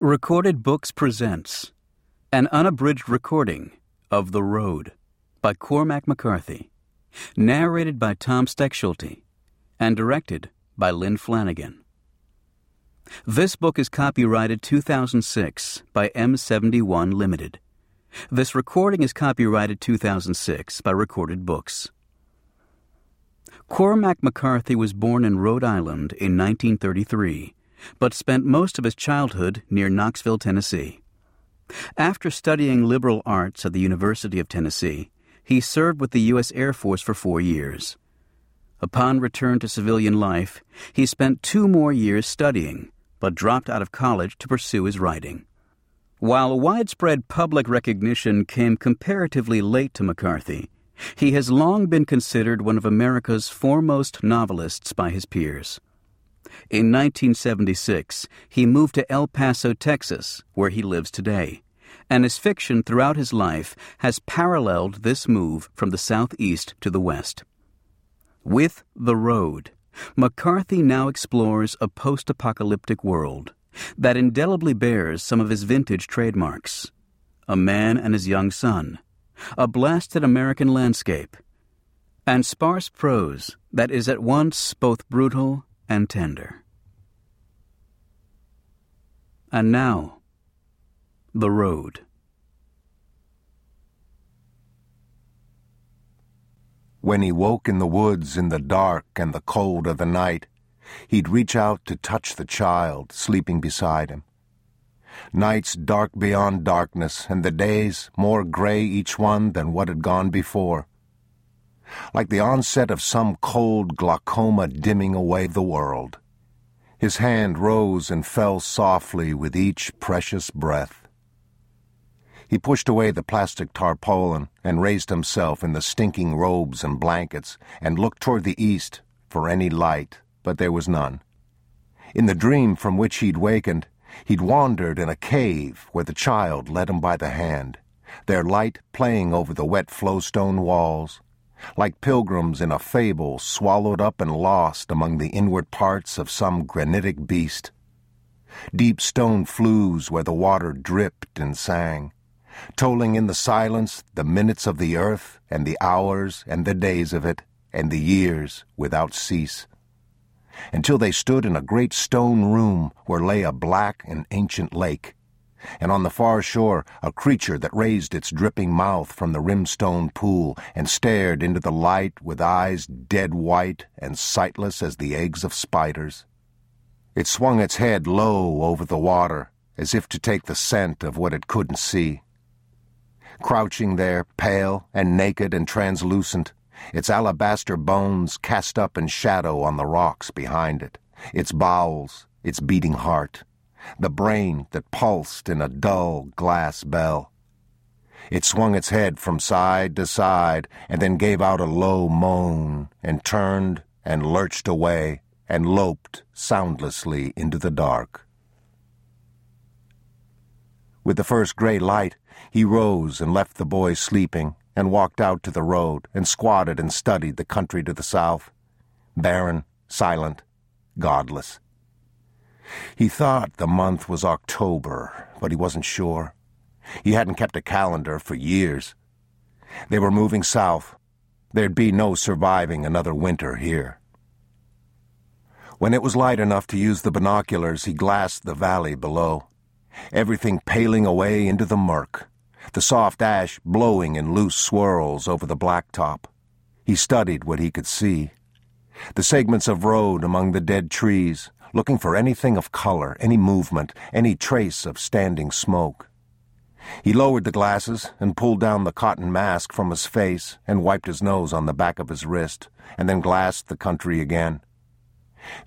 Recorded Books presents an unabridged recording of The Road by Cormac McCarthy, narrated by Tom Stechschulte, and directed by Lynn Flanagan. This book is copyrighted 2006 by M71 Limited. This recording is copyrighted 2006 by Recorded Books. Cormac McCarthy was born in Rhode Island in 1933 but spent most of his childhood near Knoxville, Tennessee. After studying liberal arts at the University of Tennessee, he served with the U.S. Air Force for four years. Upon return to civilian life, he spent two more years studying, but dropped out of college to pursue his writing. While widespread public recognition came comparatively late to McCarthy, he has long been considered one of America's foremost novelists by his peers. In 1976, he moved to El Paso, Texas, where he lives today, and his fiction throughout his life has paralleled this move from the southeast to the west. With The Road, McCarthy now explores a post apocalyptic world that indelibly bears some of his vintage trademarks a man and his young son, a blasted American landscape, and sparse prose that is at once both brutal and tender. And now, the road. When he woke in the woods in the dark and the cold of the night, he'd reach out to touch the child sleeping beside him. Nights dark beyond darkness, and the days more gray each one than what had gone before like the onset of some cold glaucoma dimming away the world. His hand rose and fell softly with each precious breath. He pushed away the plastic tarpaulin and raised himself in the stinking robes and blankets and looked toward the east for any light, but there was none. In the dream from which he'd wakened, he'd wandered in a cave where the child led him by the hand, their light playing over the wet flowstone walls, like pilgrims in a fable swallowed up and lost among the inward parts of some granitic beast. Deep stone flues where the water dripped and sang, tolling in the silence the minutes of the earth and the hours and the days of it and the years without cease. Until they stood in a great stone room where lay a black and ancient lake, and on the far shore a creature that raised its dripping mouth from the rimstone pool and stared into the light with eyes dead white and sightless as the eggs of spiders. It swung its head low over the water, as if to take the scent of what it couldn't see. Crouching there, pale and naked and translucent, its alabaster bones cast up in shadow on the rocks behind it, its bowels, its beating heart the brain that pulsed in a dull glass bell. It swung its head from side to side and then gave out a low moan and turned and lurched away and loped soundlessly into the dark. With the first gray light, he rose and left the boy sleeping and walked out to the road and squatted and studied the country to the south. Barren, silent, godless. He thought the month was October, but he wasn't sure. He hadn't kept a calendar for years. They were moving south. There'd be no surviving another winter here. When it was light enough to use the binoculars, he glassed the valley below. Everything paling away into the murk, the soft ash blowing in loose swirls over the blacktop. He studied what he could see. The segments of road among the dead trees, looking for anything of color, any movement, any trace of standing smoke. He lowered the glasses and pulled down the cotton mask from his face and wiped his nose on the back of his wrist, and then glassed the country again.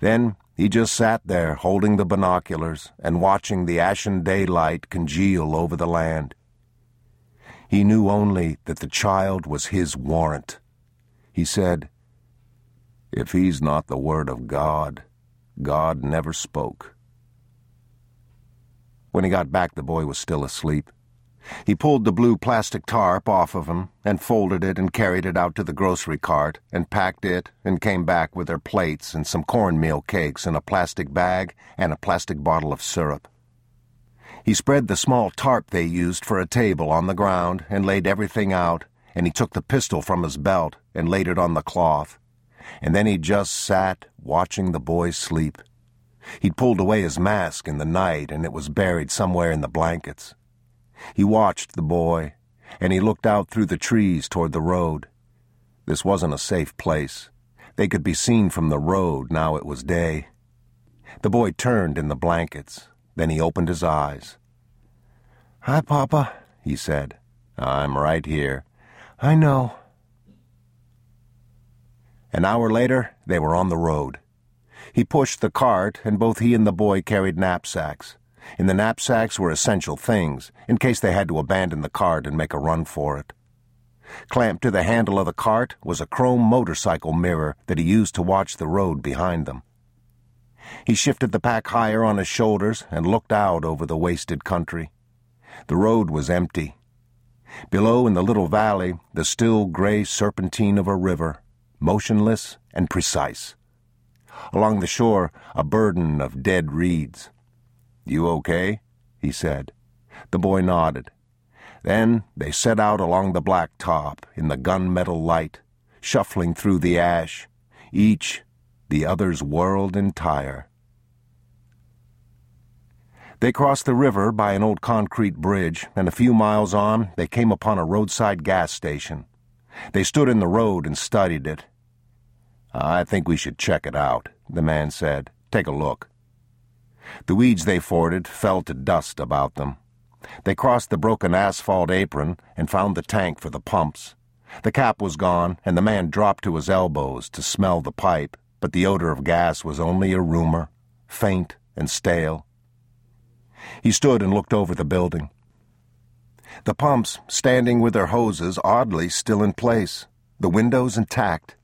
Then he just sat there holding the binoculars and watching the ashen daylight congeal over the land. He knew only that the child was his warrant. He said, If he's not the Word of God, God never spoke. When he got back, the boy was still asleep. He pulled the blue plastic tarp off of him and folded it and carried it out to the grocery cart and packed it and came back with their plates and some cornmeal cakes in a plastic bag and a plastic bottle of syrup. He spread the small tarp they used for a table on the ground and laid everything out, and he took the pistol from his belt and laid it on the cloth. And then he just sat watching the boy sleep. He'd pulled away his mask in the night, and it was buried somewhere in the blankets. He watched the boy, and he looked out through the trees toward the road. This wasn't a safe place. They could be seen from the road now it was day. The boy turned in the blankets. Then he opened his eyes. Hi, Papa, he said. I'm right here. I know. An hour later, they were on the road. He pushed the cart, and both he and the boy carried knapsacks. In the knapsacks were essential things, in case they had to abandon the cart and make a run for it. Clamped to the handle of the cart was a chrome motorcycle mirror that he used to watch the road behind them. He shifted the pack higher on his shoulders and looked out over the wasted country. The road was empty. Below in the little valley, the still gray serpentine of a river, motionless and precise. Along the shore, a burden of dead reeds. You okay? he said. The boy nodded. Then they set out along the black top in the gunmetal light, shuffling through the ash, each the other's world entire. They crossed the river by an old concrete bridge, and a few miles on they came upon a roadside gas station. They stood in the road and studied it. I think we should check it out, the man said. Take a look. The weeds they forded fell to dust about them. They crossed the broken asphalt apron and found the tank for the pumps. The cap was gone, and the man dropped to his elbows to smell the pipe but the odor of gas was only a rumor, faint and stale. He stood and looked over the building. The pumps, standing with their hoses oddly still in place, the windows intact.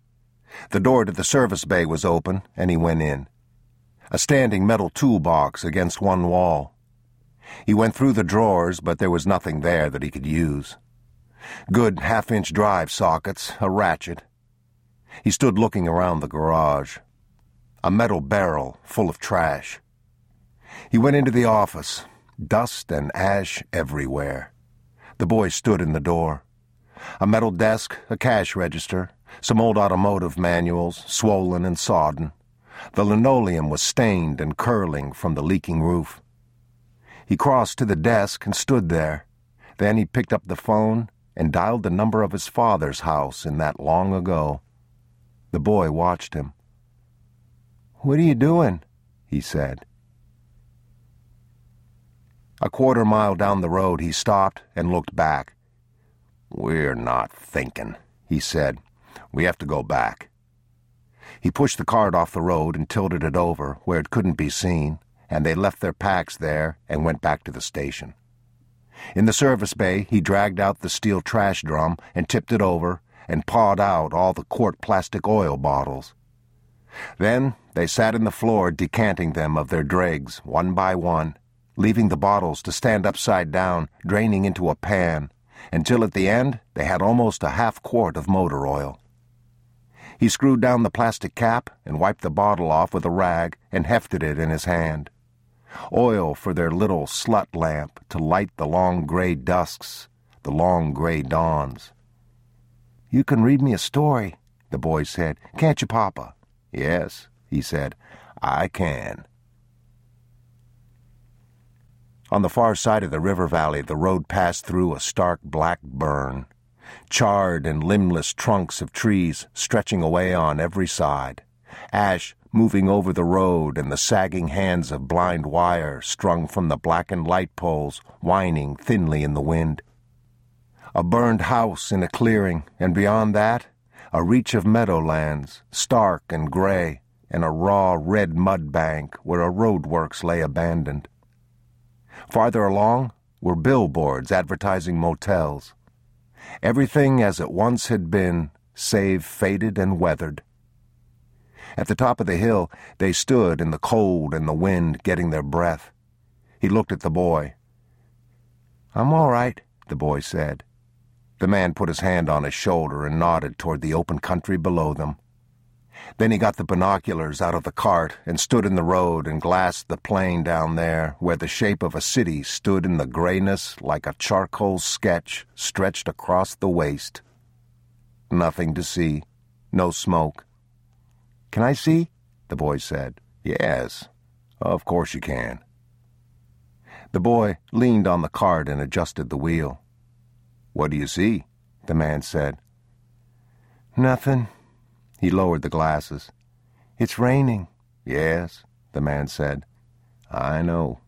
The door to the service bay was open, and he went in. A standing metal toolbox against one wall. He went through the drawers, but there was nothing there that he could use. Good half inch drive sockets, a ratchet, he stood looking around the garage. A metal barrel full of trash. He went into the office. Dust and ash everywhere. The boy stood in the door. A metal desk, a cash register, some old automotive manuals, swollen and sodden. The linoleum was stained and curling from the leaking roof. He crossed to the desk and stood there. Then he picked up the phone and dialed the number of his father's house in that long ago. The boy watched him. What are you doing? he said. A quarter mile down the road, he stopped and looked back. We're not thinking, he said. We have to go back. He pushed the cart off the road and tilted it over where it couldn't be seen, and they left their packs there and went back to the station. In the service bay, he dragged out the steel trash drum and tipped it over and pawed out all the quart plastic oil bottles. Then they sat in the floor decanting them of their dregs, one by one, leaving the bottles to stand upside down, draining into a pan, until at the end they had almost a half quart of motor oil. He screwed down the plastic cap and wiped the bottle off with a rag and hefted it in his hand. Oil for their little slut lamp to light the long gray dusks, the long gray dawns. You can read me a story, the boy said. Can't you, Papa? Yes, he said. I can. On the far side of the river valley, the road passed through a stark black burn. Charred and limbless trunks of trees stretching away on every side. Ash moving over the road and the sagging hands of blind wire strung from the blackened light poles whining thinly in the wind a burned house in a clearing, and beyond that, a reach of meadowlands, stark and gray, and a raw red mud bank where a roadworks lay abandoned. Farther along were billboards advertising motels. Everything as it once had been, save faded and weathered. At the top of the hill, they stood in the cold and the wind, getting their breath. He looked at the boy. I'm all right, the boy said. The man put his hand on his shoulder and nodded toward the open country below them. Then he got the binoculars out of the cart and stood in the road and glassed the plain down there where the shape of a city stood in the grayness like a charcoal sketch stretched across the waste. Nothing to see, no smoke. Can I see? the boy said. Yes, of course you can. The boy leaned on the cart and adjusted the wheel. What do you see? the man said. Nothing. He lowered the glasses. It's raining. Yes, the man said. I know.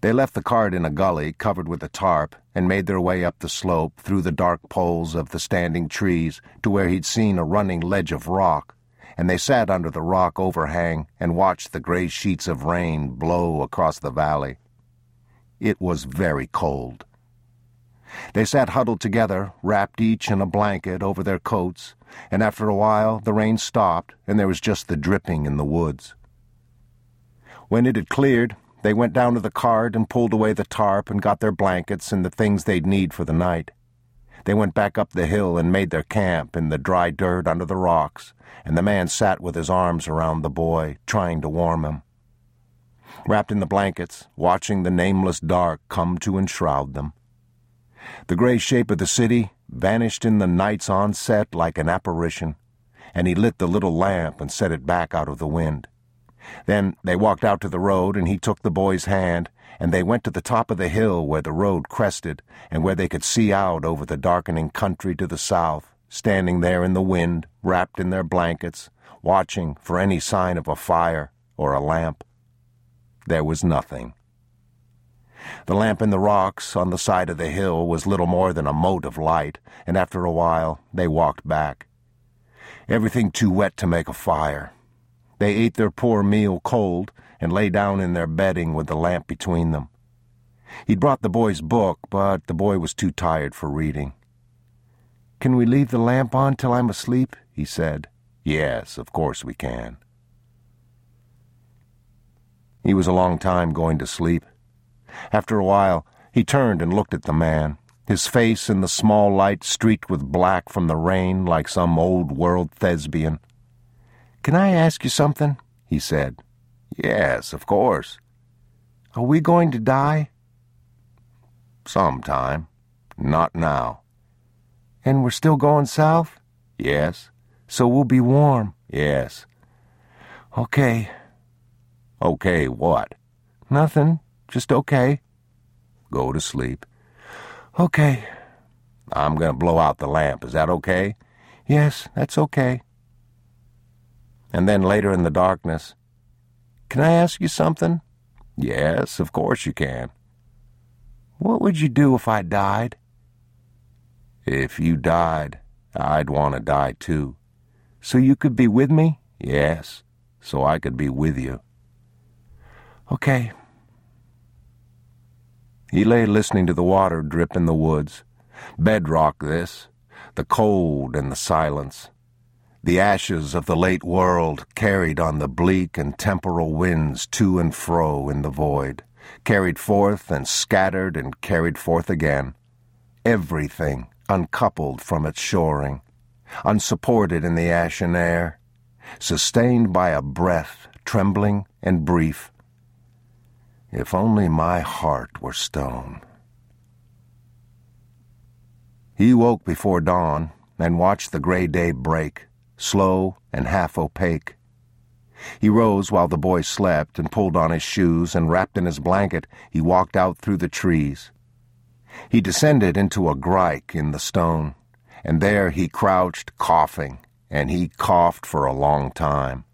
They left the cart in a gully covered with a tarp and made their way up the slope through the dark poles of the standing trees to where he'd seen a running ledge of rock, and they sat under the rock overhang and watched the gray sheets of rain blow across the valley. It was very cold. They sat huddled together, wrapped each in a blanket over their coats, and after a while the rain stopped and there was just the dripping in the woods. When it had cleared, they went down to the cart and pulled away the tarp and got their blankets and the things they'd need for the night. They went back up the hill and made their camp in the dry dirt under the rocks, and the man sat with his arms around the boy, trying to warm him. Wrapped in the blankets, watching the nameless dark come to enshroud them. The gray shape of the city vanished in the night's onset like an apparition, and he lit the little lamp and set it back out of the wind. Then they walked out to the road, and he took the boy's hand, and they went to the top of the hill where the road crested, and where they could see out over the darkening country to the south, standing there in the wind, wrapped in their blankets, watching for any sign of a fire or a lamp. There was nothing. The lamp in the rocks on the side of the hill was little more than a mote of light, and after a while they walked back. Everything too wet to make a fire. They ate their poor meal cold and lay down in their bedding with the lamp between them. He'd brought the boy's book, but the boy was too tired for reading. Can we leave the lamp on till I'm asleep? he said. Yes, of course we can. He was a long time going to sleep. After a while, he turned and looked at the man, his face in the small light streaked with black from the rain like some old world thespian. Can I ask you something? he said. Yes, of course. Are we going to die? Sometime. Not now. And we're still going south? Yes. So we'll be warm? Yes. Okay. Okay, what? Nothing. Just okay. Go to sleep. Okay. I'm going to blow out the lamp. Is that okay? Yes, that's okay. And then later in the darkness, Can I ask you something? Yes, of course you can. What would you do if I died? If you died, I'd want to die too. So you could be with me? Yes, so I could be with you. Okay. He lay listening to the water drip in the woods. Bedrock, this. The cold and the silence. The ashes of the late world carried on the bleak and temporal winds to and fro in the void. Carried forth and scattered and carried forth again. Everything uncoupled from its shoring. Unsupported in the ashen air. Sustained by a breath trembling and brief if only my heart were stone. He woke before dawn and watched the gray day break, slow and half opaque. He rose while the boy slept and pulled on his shoes, and wrapped in his blanket, he walked out through the trees. He descended into a grike in the stone, and there he crouched, coughing, and he coughed for a long time.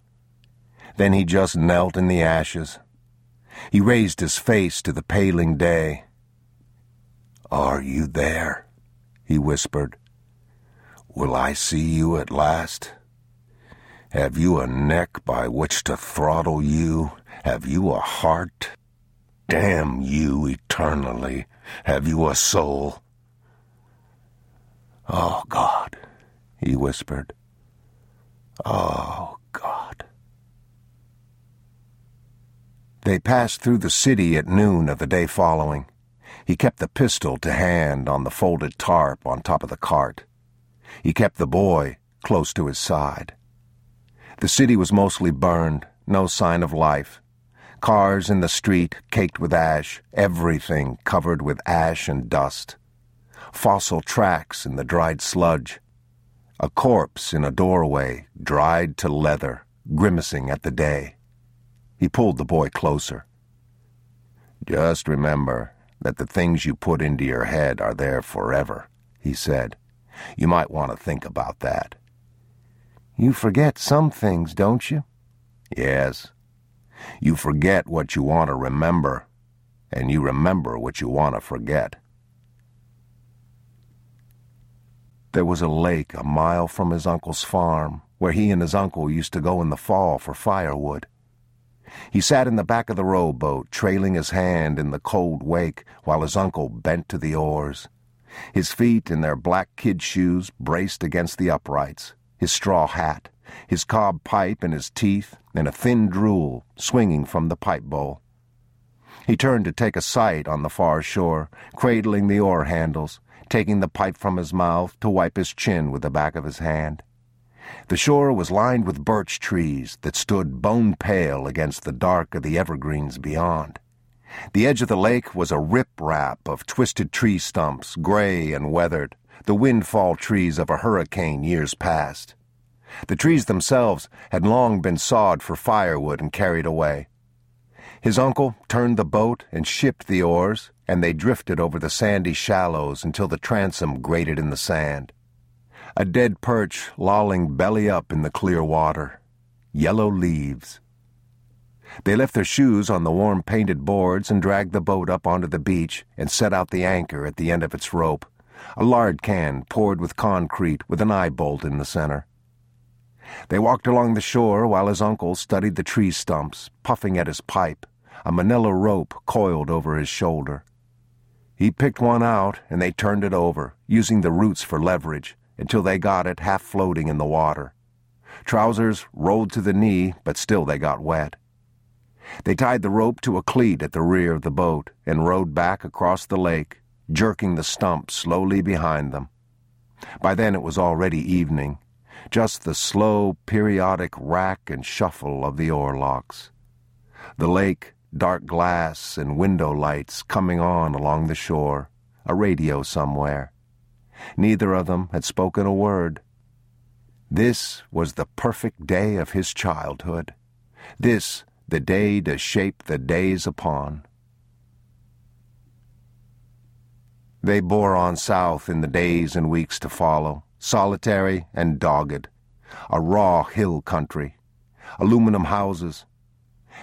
Then he just knelt in the ashes he raised his face to the paling day. Are you there? he whispered. Will I see you at last? Have you a neck by which to throttle you? Have you a heart? Damn you eternally! Have you a soul? Oh, God, he whispered. Oh, God. They passed through the city at noon of the day following. He kept the pistol to hand on the folded tarp on top of the cart. He kept the boy close to his side. The city was mostly burned, no sign of life. Cars in the street caked with ash, everything covered with ash and dust. Fossil tracks in the dried sludge. A corpse in a doorway, dried to leather, grimacing at the day. He pulled the boy closer. Just remember that the things you put into your head are there forever, he said. You might want to think about that. You forget some things, don't you? Yes. You forget what you want to remember, and you remember what you want to forget. There was a lake a mile from his uncle's farm, where he and his uncle used to go in the fall for firewood. He sat in the back of the rowboat, trailing his hand in the cold wake while his uncle bent to the oars. His feet in their black kid shoes braced against the uprights, his straw hat, his cob pipe in his teeth, and a thin drool swinging from the pipe bowl. He turned to take a sight on the far shore, cradling the oar handles, taking the pipe from his mouth to wipe his chin with the back of his hand. The shore was lined with birch trees that stood bone pale against the dark of the evergreens beyond. The edge of the lake was a rip-rap of twisted tree stumps, gray and weathered, the windfall trees of a hurricane years past. The trees themselves had long been sawed for firewood and carried away. His uncle turned the boat and shipped the oars, and they drifted over the sandy shallows until the transom grated in the sand. A dead perch lolling belly up in the clear water. Yellow leaves. They left their shoes on the warm painted boards and dragged the boat up onto the beach and set out the anchor at the end of its rope, a lard can poured with concrete with an eye bolt in the center. They walked along the shore while his uncle studied the tree stumps, puffing at his pipe, a manila rope coiled over his shoulder. He picked one out and they turned it over, using the roots for leverage, until they got it half floating in the water. Trousers rolled to the knee, but still they got wet. They tied the rope to a cleat at the rear of the boat and rowed back across the lake, jerking the stump slowly behind them. By then it was already evening, just the slow, periodic rack and shuffle of the oarlocks. The lake, dark glass and window lights coming on along the shore, a radio somewhere. Neither of them had spoken a word. This was the perfect day of his childhood. This the day to shape the days upon. They bore on south in the days and weeks to follow, solitary and dogged, a raw hill country, aluminum houses.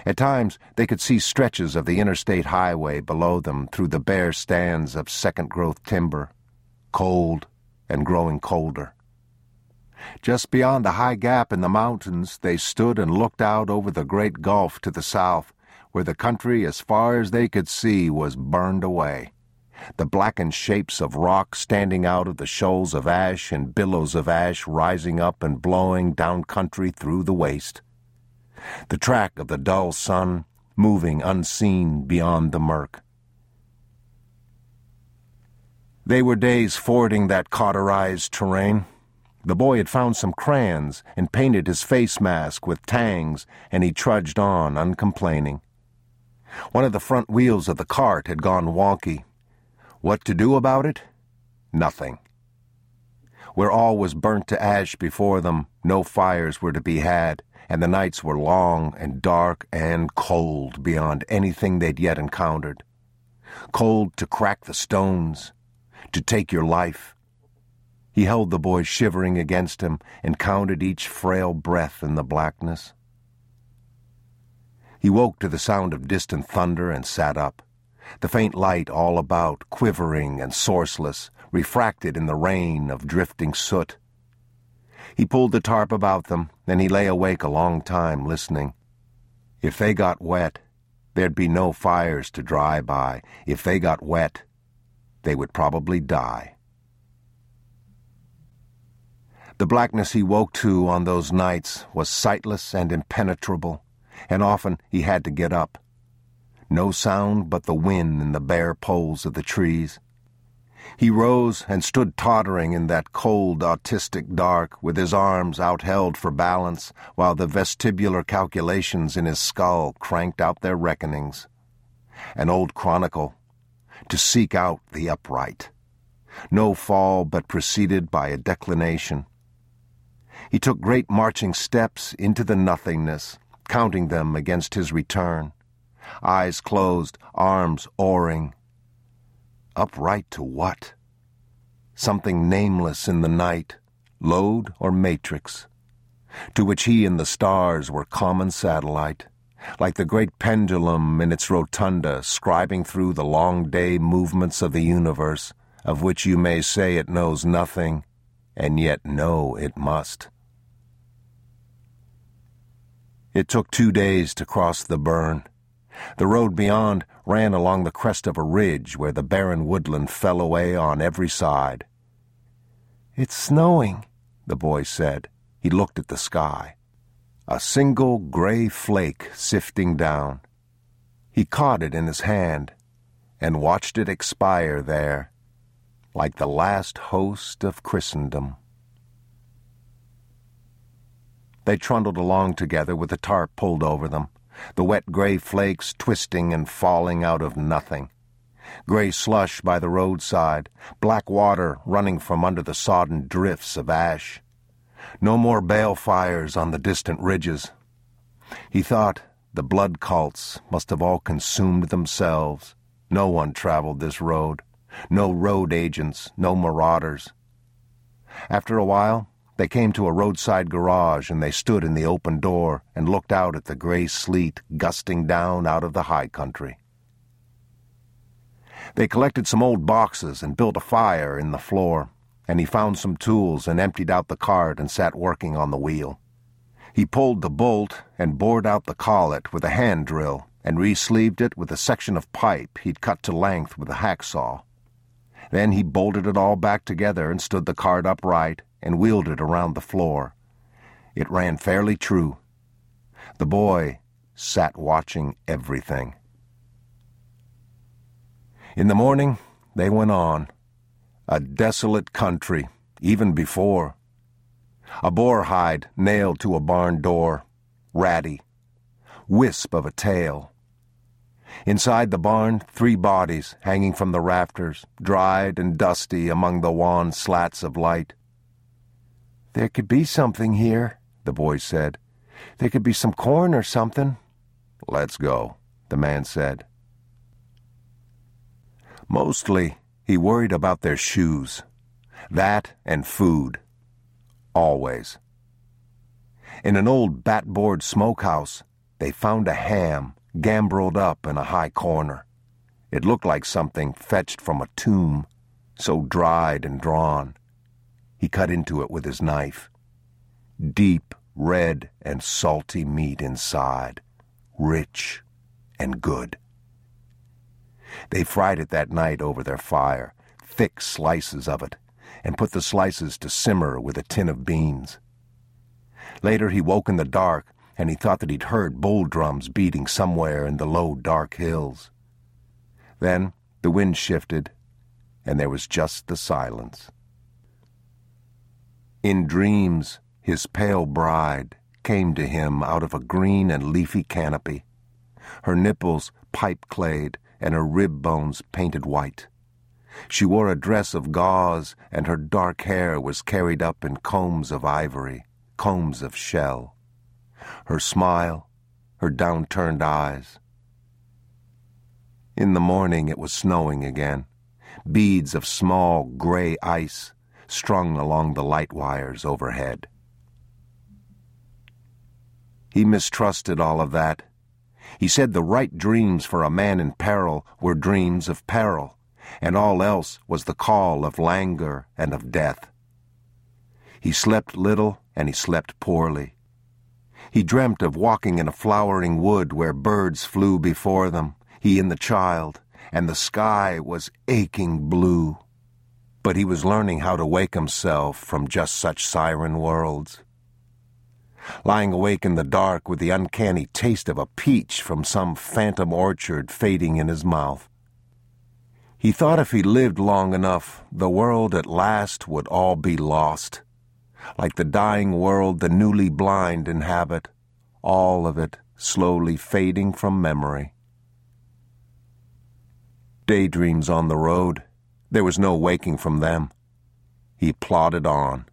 At times they could see stretches of the interstate highway below them through the bare stands of second growth timber, cold and growing colder. Just beyond the high gap in the mountains, they stood and looked out over the great gulf to the south, where the country, as far as they could see, was burned away. The blackened shapes of rock standing out of the shoals of ash and billows of ash rising up and blowing down country through the waste. The track of the dull sun moving unseen beyond the murk. They were days fording that cauterized terrain. The boy had found some crayons and painted his face mask with tangs, and he trudged on, uncomplaining. One of the front wheels of the cart had gone wonky. What to do about it? Nothing. Where all was burnt to ash before them, no fires were to be had, and the nights were long and dark and cold beyond anything they'd yet encountered. Cold to crack the stones, to take your life, he held the boy shivering against him and counted each frail breath in the blackness. He woke to the sound of distant thunder and sat up, the faint light all about, quivering and sourceless, refracted in the rain of drifting soot. He pulled the tarp about them, and he lay awake a long time listening. If they got wet, there'd be no fires to dry by. If they got wet, they would probably die. The blackness he woke to on those nights was sightless and impenetrable, and often he had to get up. No sound but the wind in the bare poles of the trees. He rose and stood tottering in that cold, autistic dark, with his arms outheld for balance, while the vestibular calculations in his skull cranked out their reckonings. An old chronicle to seek out the upright. No fall but preceded by a declination. He took great marching steps into the nothingness, counting them against his return. Eyes closed, arms oaring. Upright to what? Something nameless in the night, lode or matrix, to which he and the stars were common satellite like the great pendulum in its rotunda scribing through the long day movements of the universe, of which you may say it knows nothing, and yet know it must. It took two days to cross the burn. The road beyond ran along the crest of a ridge where the barren woodland fell away on every side. It's snowing, the boy said. He looked at the sky a single gray flake sifting down. He caught it in his hand and watched it expire there, like the last host of Christendom. They trundled along together with the tarp pulled over them, the wet gray flakes twisting and falling out of nothing. Gray slush by the roadside, black water running from under the sodden drifts of ash. No more bale fires on the distant ridges. He thought the blood cults must have all consumed themselves. No one traveled this road. No road agents, no marauders. After a while, they came to a roadside garage and they stood in the open door and looked out at the gray sleet gusting down out of the high country. They collected some old boxes and built a fire in the floor and he found some tools and emptied out the cart and sat working on the wheel. He pulled the bolt and bored out the collet with a hand drill and re-sleeved it with a section of pipe he'd cut to length with a hacksaw. Then he bolted it all back together and stood the cart upright and wheeled it around the floor. It ran fairly true. The boy sat watching everything. In the morning, they went on. A desolate country, even before. A boar hide nailed to a barn door, ratty. Wisp of a tail. Inside the barn, three bodies hanging from the rafters, dried and dusty among the wan slats of light. There could be something here, the boy said. There could be some corn or something. Let's go, the man said. Mostly, he worried about their shoes. That and food. Always. In an old batboard smokehouse, they found a ham gambrelled up in a high corner. It looked like something fetched from a tomb, so dried and drawn. He cut into it with his knife. Deep, red, and salty meat inside, rich and good. They fried it that night over their fire, thick slices of it, and put the slices to simmer with a tin of beans. Later he woke in the dark, and he thought that he'd heard bull drums beating somewhere in the low, dark hills. Then the wind shifted, and there was just the silence. In dreams, his pale bride came to him out of a green and leafy canopy, her nipples pipe clayed and her rib bones painted white. She wore a dress of gauze, and her dark hair was carried up in combs of ivory, combs of shell. Her smile, her downturned eyes. In the morning it was snowing again, beads of small gray ice strung along the light wires overhead. He mistrusted all of that he said the right dreams for a man in peril were dreams of peril, and all else was the call of languor and of death. He slept little and he slept poorly. He dreamt of walking in a flowering wood where birds flew before them, he and the child, and the sky was aching blue. But he was learning how to wake himself from just such siren worlds lying awake in the dark with the uncanny taste of a peach from some phantom orchard fading in his mouth. He thought if he lived long enough, the world at last would all be lost. Like the dying world the newly blind inhabit, all of it slowly fading from memory. Daydreams on the road, there was no waking from them. He plodded on.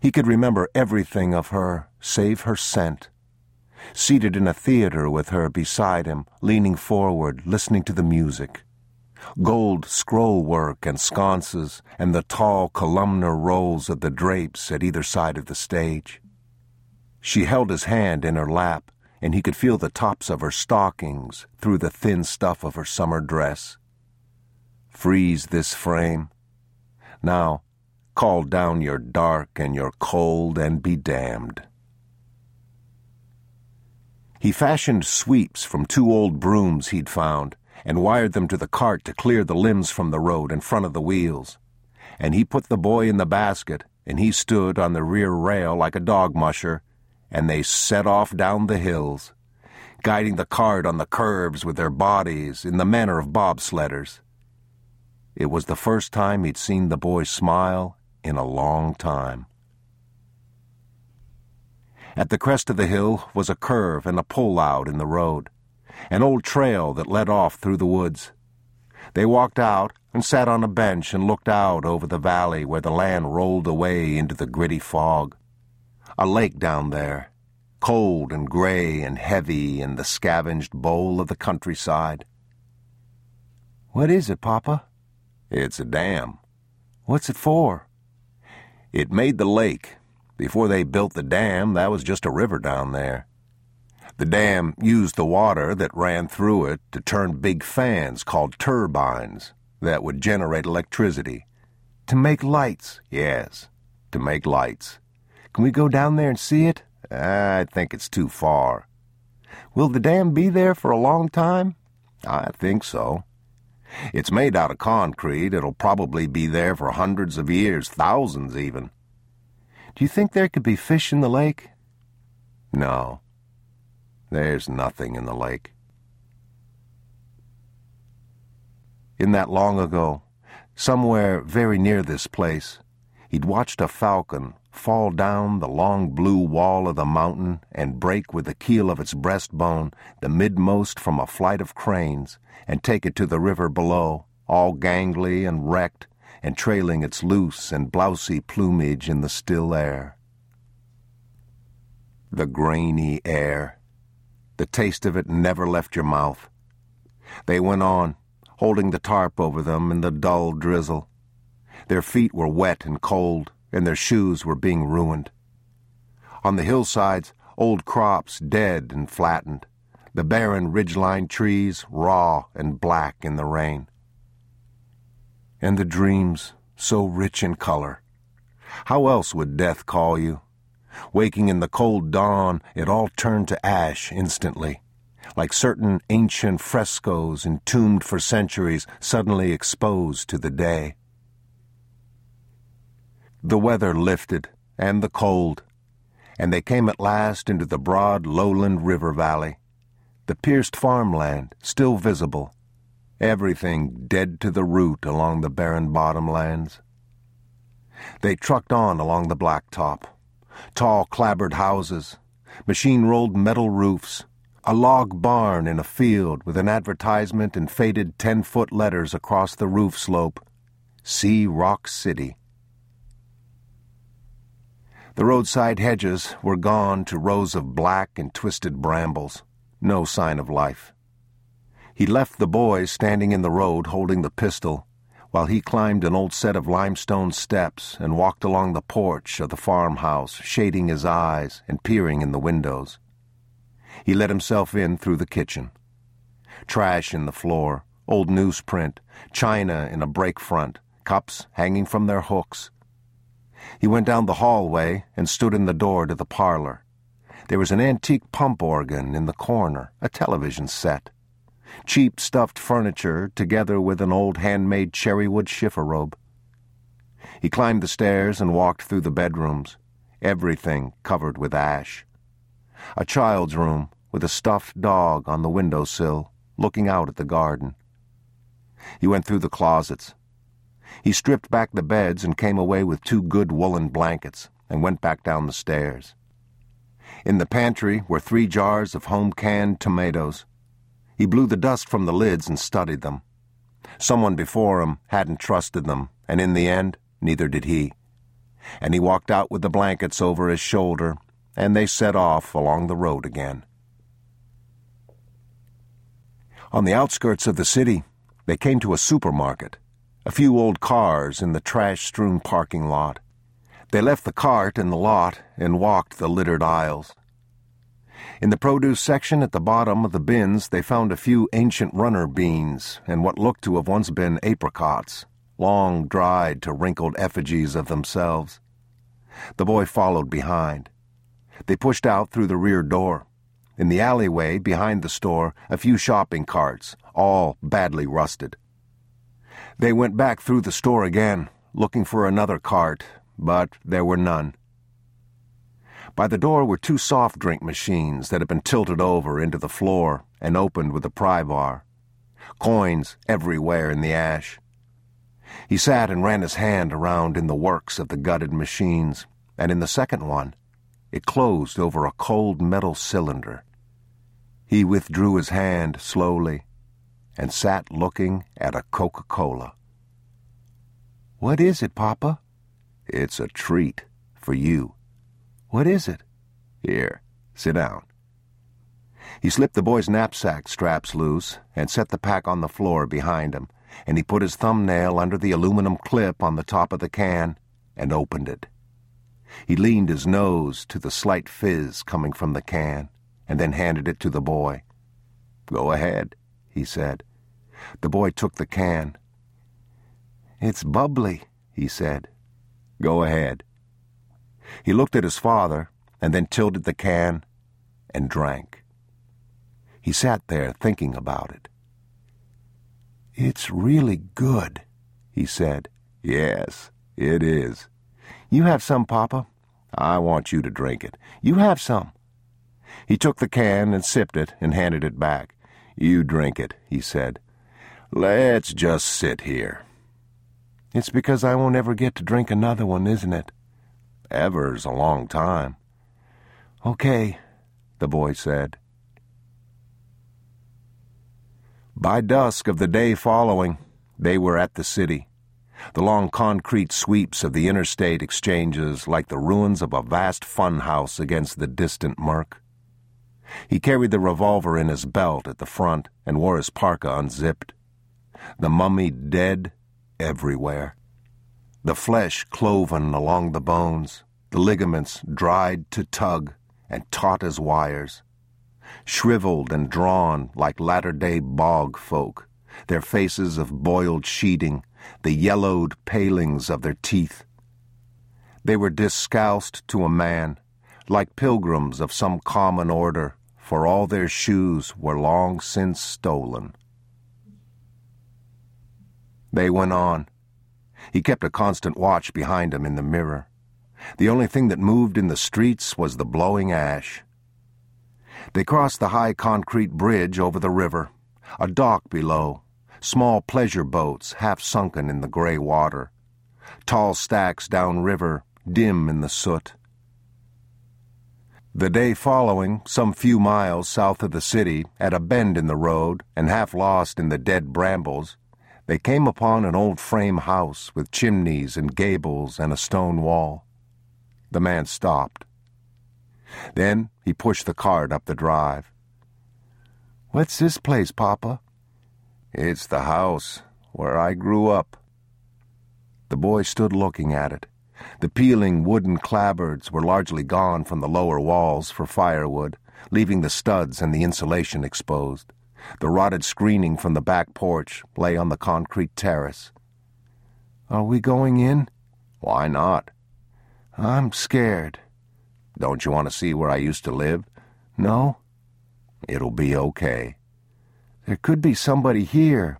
He could remember everything of her save her scent. Seated in a theater with her beside him, leaning forward, listening to the music gold scroll work and sconces, and the tall columnar rolls of the drapes at either side of the stage. She held his hand in her lap, and he could feel the tops of her stockings through the thin stuff of her summer dress. Freeze this frame. Now, call down your dark and your cold and be damned. He fashioned sweeps from two old brooms he'd found and wired them to the cart to clear the limbs from the road in front of the wheels. And he put the boy in the basket, and he stood on the rear rail like a dog musher, and they set off down the hills, guiding the cart on the curves with their bodies in the manner of bobsledders. It was the first time he'd seen the boy smile in a long time. At the crest of the hill was a curve and a pull out in the road an old trail that led off through the woods. They walked out and sat on a bench and looked out over the valley where the land rolled away into the gritty fog. A lake down there, cold and gray and heavy in the scavenged bowl of the countryside. What is it, Papa? It's a dam. What's it for? It made the lake. Before they built the dam, that was just a river down there. The dam used the water that ran through it to turn big fans called turbines that would generate electricity. To make lights? Yes, to make lights. Can we go down there and see it? I think it's too far. Will the dam be there for a long time? I think so. It's made out of concrete. It'll probably be there for hundreds of years, thousands even. Do you think there could be fish in the lake? No. There's nothing in the lake. In that long ago, somewhere very near this place, he'd watched a falcon fall down the long blue wall of the mountain and break with the keel of its breastbone the midmost from a flight of cranes and take it to the river below, all gangly and wrecked, and trailing its loose and blousy plumage in the still air. The grainy air the taste of it never left your mouth. They went on, holding the tarp over them in the dull drizzle. Their feet were wet and cold, and their shoes were being ruined. On the hillsides, old crops dead and flattened, the barren ridge-lined trees raw and black in the rain. And the dreams, so rich in color. How else would death call you? Waking in the cold dawn, it all turned to ash instantly, like certain ancient frescoes entombed for centuries suddenly exposed to the day. The weather lifted, and the cold, and they came at last into the broad lowland river valley, the pierced farmland still visible, everything dead to the root along the barren bottomlands. They trucked on along the blacktop tall clapboard houses, machine rolled metal roofs, a log barn in a field with an advertisement in faded ten foot letters across the roof slope See Rock City. The roadside hedges were gone to rows of black and twisted brambles, no sign of life. He left the boys standing in the road holding the pistol while he climbed an old set of limestone steps and walked along the porch of the farmhouse, shading his eyes and peering in the windows. He let himself in through the kitchen. Trash in the floor, old newsprint, china in a break front, cups hanging from their hooks. He went down the hallway and stood in the door to the parlor. There was an antique pump organ in the corner, a television set cheap stuffed furniture together with an old handmade cherrywood chifforobe. He climbed the stairs and walked through the bedrooms, everything covered with ash. A child's room with a stuffed dog on the window sill, looking out at the garden. He went through the closets. He stripped back the beds and came away with two good woolen blankets and went back down the stairs. In the pantry were three jars of home canned tomatoes. He blew the dust from the lids and studied them. Someone before him hadn't trusted them, and in the end, neither did he. And he walked out with the blankets over his shoulder, and they set off along the road again. On the outskirts of the city, they came to a supermarket, a few old cars in the trash strewn parking lot. They left the cart in the lot and walked the littered aisles. In the produce section at the bottom of the bins, they found a few ancient runner beans and what looked to have once been apricots, long dried to wrinkled effigies of themselves. The boy followed behind. They pushed out through the rear door. In the alleyway behind the store, a few shopping carts, all badly rusted. They went back through the store again, looking for another cart, but there were none. By the door were two soft drink machines that had been tilted over into the floor and opened with a pry bar. Coins everywhere in the ash. He sat and ran his hand around in the works of the gutted machines, and in the second one, it closed over a cold metal cylinder. He withdrew his hand slowly and sat looking at a Coca Cola. What is it, Papa? It's a treat for you. What is it? Here, sit down. He slipped the boy's knapsack straps loose and set the pack on the floor behind him, and he put his thumbnail under the aluminum clip on the top of the can and opened it. He leaned his nose to the slight fizz coming from the can and then handed it to the boy. Go ahead, he said. The boy took the can. It's bubbly, he said. Go ahead. He looked at his father and then tilted the can and drank. He sat there thinking about it. It's really good, he said. Yes, it is. You have some, Papa. I want you to drink it. You have some. He took the can and sipped it and handed it back. You drink it, he said. Let's just sit here. It's because I won't ever get to drink another one, isn't it? Ever's a long time. Okay, the boy said. By dusk of the day following, they were at the city. The long concrete sweeps of the interstate exchanges like the ruins of a vast fun house against the distant murk. He carried the revolver in his belt at the front and wore his parka unzipped. The mummy dead everywhere. The flesh cloven along the bones, the ligaments dried to tug and taut as wires. Shriveled and drawn like latter day bog folk, their faces of boiled sheeting, the yellowed palings of their teeth. They were discalced to a man, like pilgrims of some common order, for all their shoes were long since stolen. They went on. He kept a constant watch behind him in the mirror. The only thing that moved in the streets was the blowing ash. They crossed the high concrete bridge over the river, a dock below, small pleasure boats half sunken in the gray water, tall stacks downriver, dim in the soot. The day following, some few miles south of the city, at a bend in the road and half lost in the dead brambles, they came upon an old frame house with chimneys and gables and a stone wall. The man stopped. Then he pushed the cart up the drive. What's this place, Papa? It's the house where I grew up. The boy stood looking at it. The peeling wooden clapboards were largely gone from the lower walls for firewood, leaving the studs and the insulation exposed. The rotted screening from the back porch lay on the concrete terrace. Are we going in? Why not? I'm scared. Don't you want to see where I used to live? No. It'll be okay. There could be somebody here.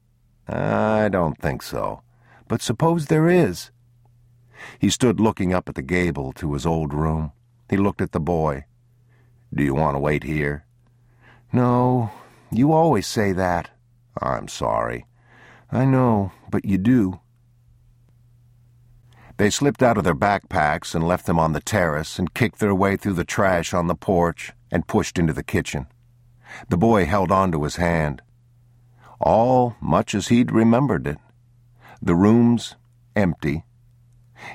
I don't think so. But suppose there is. He stood looking up at the gable to his old room. He looked at the boy. Do you want to wait here? No, you always say that. I'm sorry. I know, but you do. They slipped out of their backpacks and left them on the terrace and kicked their way through the trash on the porch and pushed into the kitchen. The boy held on to his hand. All much as he'd remembered it. The rooms empty.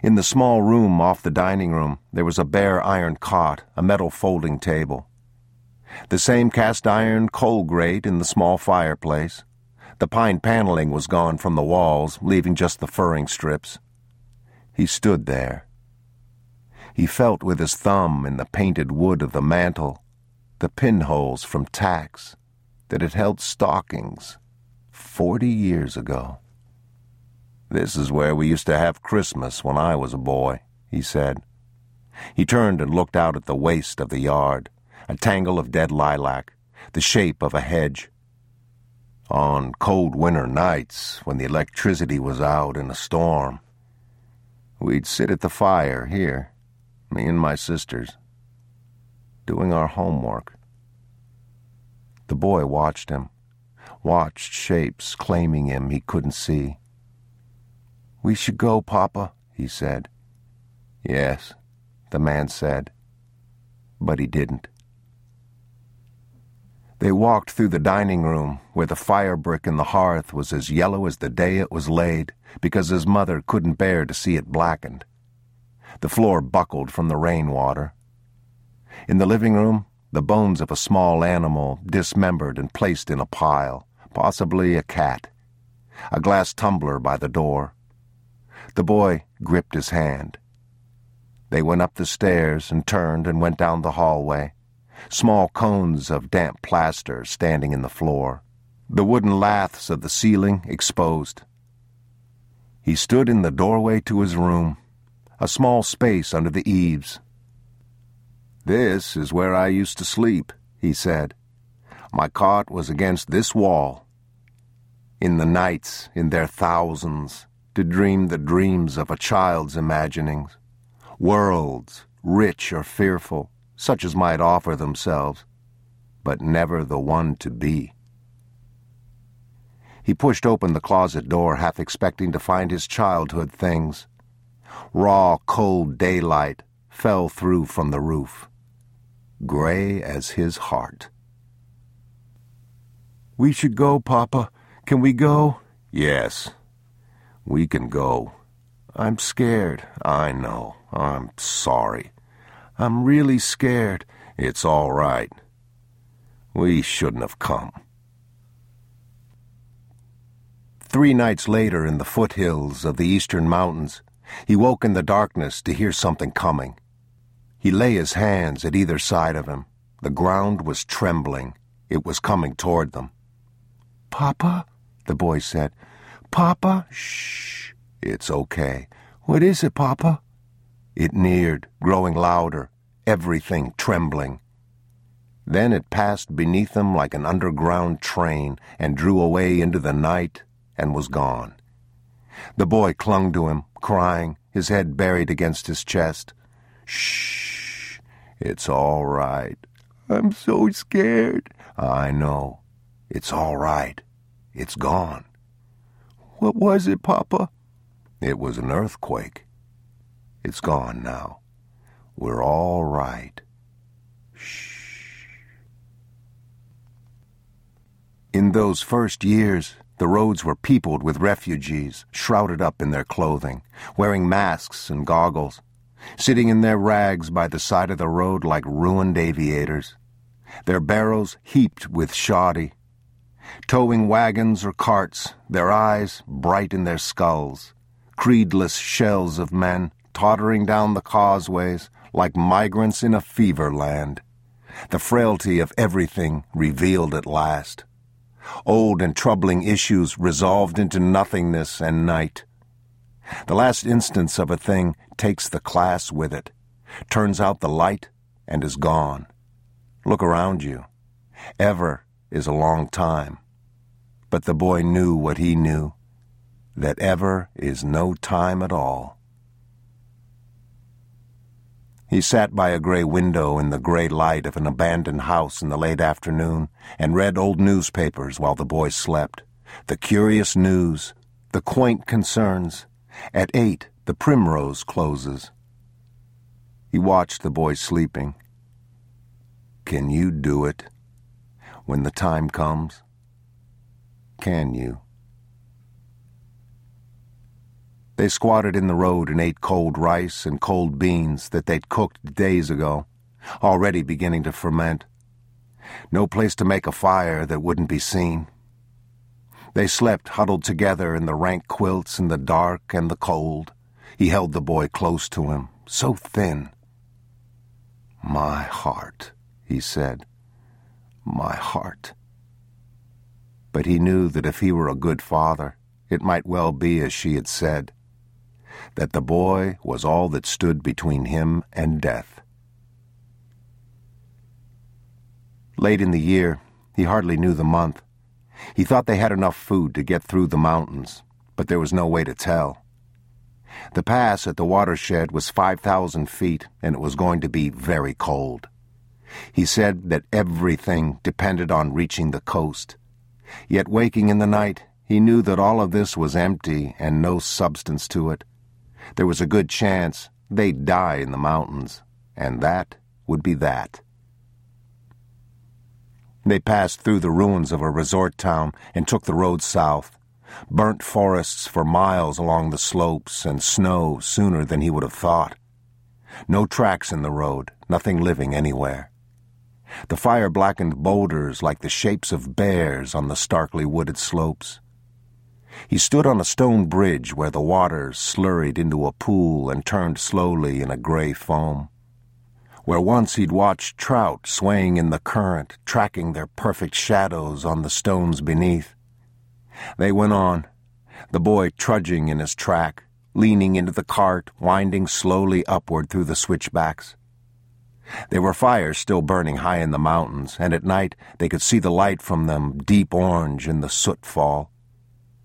In the small room off the dining room, there was a bare iron cot, a metal folding table. The same cast iron coal grate in the small fireplace. The pine paneling was gone from the walls, leaving just the furring strips. He stood there. He felt with his thumb in the painted wood of the mantel the pinholes from tacks that had held stockings forty years ago. This is where we used to have Christmas when I was a boy, he said. He turned and looked out at the waste of the yard, a tangle of dead lilac, the shape of a hedge. On cold winter nights, when the electricity was out in a storm, We'd sit at the fire here, me and my sisters, doing our homework. The boy watched him, watched shapes claiming him he couldn't see. We should go, Papa, he said. Yes, the man said, but he didn't. They walked through the dining room, where the fire brick in the hearth was as yellow as the day it was laid, because his mother couldn't bear to see it blackened. The floor buckled from the rainwater. In the living room, the bones of a small animal dismembered and placed in a pile, possibly a cat. A glass tumbler by the door. The boy gripped his hand. They went up the stairs and turned and went down the hallway small cones of damp plaster standing in the floor, the wooden laths of the ceiling exposed. He stood in the doorway to his room, a small space under the eaves. This is where I used to sleep, he said. My cot was against this wall. In the nights, in their thousands, to dream the dreams of a child's imaginings, worlds, rich or fearful, such as might offer themselves, but never the one to be. He pushed open the closet door, half expecting to find his childhood things. Raw, cold daylight fell through from the roof, gray as his heart. We should go, Papa. Can we go? Yes, we can go. I'm scared. I know. I'm sorry. I'm really scared. It's all right. We shouldn't have come. Three nights later, in the foothills of the eastern mountains, he woke in the darkness to hear something coming. He lay his hands at either side of him. The ground was trembling. It was coming toward them. Papa? the boy said. Papa? Shh. It's okay. What is it, Papa? It neared, growing louder, everything trembling. Then it passed beneath them like an underground train and drew away into the night and was gone. The boy clung to him, crying, his head buried against his chest. Shh, it's all right. I'm so scared. I know. It's all right. It's gone. What was it, Papa? It was an earthquake. It's gone now. We're all right. Shh. In those first years, the roads were peopled with refugees, shrouded up in their clothing, wearing masks and goggles, sitting in their rags by the side of the road like ruined aviators, their barrows heaped with shoddy, towing wagons or carts, their eyes bright in their skulls, creedless shells of men, tottering down the causeways like migrants in a fever land. The frailty of everything revealed at last. Old and troubling issues resolved into nothingness and night. The last instance of a thing takes the class with it, turns out the light, and is gone. Look around you. Ever is a long time. But the boy knew what he knew that ever is no time at all. He sat by a gray window in the gray light of an abandoned house in the late afternoon and read old newspapers while the boy slept, the curious news, the quaint concerns. At eight, the primrose closes. He watched the boy sleeping. Can you do it when the time comes? Can you? They squatted in the road and ate cold rice and cold beans that they'd cooked days ago, already beginning to ferment. No place to make a fire that wouldn't be seen. They slept huddled together in the rank quilts in the dark and the cold. He held the boy close to him, so thin. My heart, he said. My heart. But he knew that if he were a good father, it might well be as she had said that the boy was all that stood between him and death. Late in the year, he hardly knew the month. He thought they had enough food to get through the mountains, but there was no way to tell. The pass at the watershed was 5,000 feet, and it was going to be very cold. He said that everything depended on reaching the coast. Yet waking in the night, he knew that all of this was empty and no substance to it. There was a good chance they'd die in the mountains, and that would be that. They passed through the ruins of a resort town and took the road south. Burnt forests for miles along the slopes and snow sooner than he would have thought. No tracks in the road, nothing living anywhere. The fire blackened boulders like the shapes of bears on the starkly wooded slopes. He stood on a stone bridge where the water slurried into a pool and turned slowly in a gray foam. Where once he'd watched trout swaying in the current, tracking their perfect shadows on the stones beneath. They went on, the boy trudging in his track, leaning into the cart, winding slowly upward through the switchbacks. There were fires still burning high in the mountains, and at night they could see the light from them deep orange in the soot fall.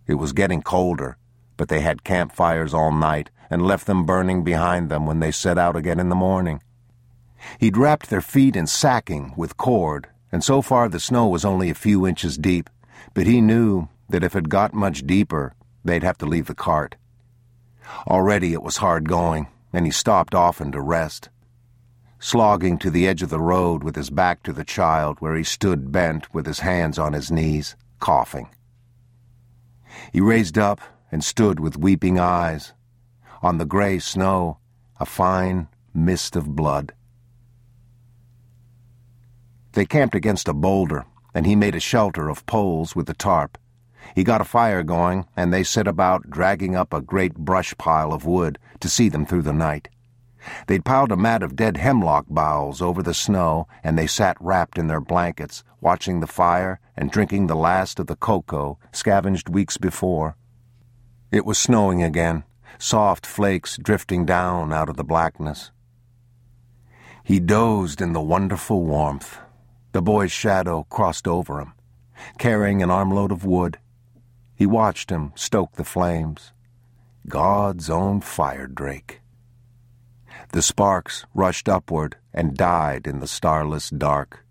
It was getting colder, but they had campfires all night and left them burning behind them when they set out again in the morning. He'd wrapped their feet in sacking with cord, and so far the snow was only a few inches deep, but he knew that if it got much deeper, they'd have to leave the cart. Already it was hard going, and he stopped often to rest. Slogging to the edge of the road with his back to the child, where he stood bent with his hands on his knees, coughing. He raised up and stood with weeping eyes. On the gray snow, a fine mist of blood. They camped against a boulder, and he made a shelter of poles with a tarp. He got a fire going, and they set about dragging up a great brush pile of wood to see them through the night. They'd piled a mat of dead hemlock boughs over the snow, and they sat wrapped in their blankets, watching the fire and drinking the last of the cocoa scavenged weeks before. It was snowing again, soft flakes drifting down out of the blackness. He dozed in the wonderful warmth. The boy's shadow crossed over him, carrying an armload of wood. He watched him stoke the flames. God's own fire drake. The sparks rushed upward and died in the starless dark.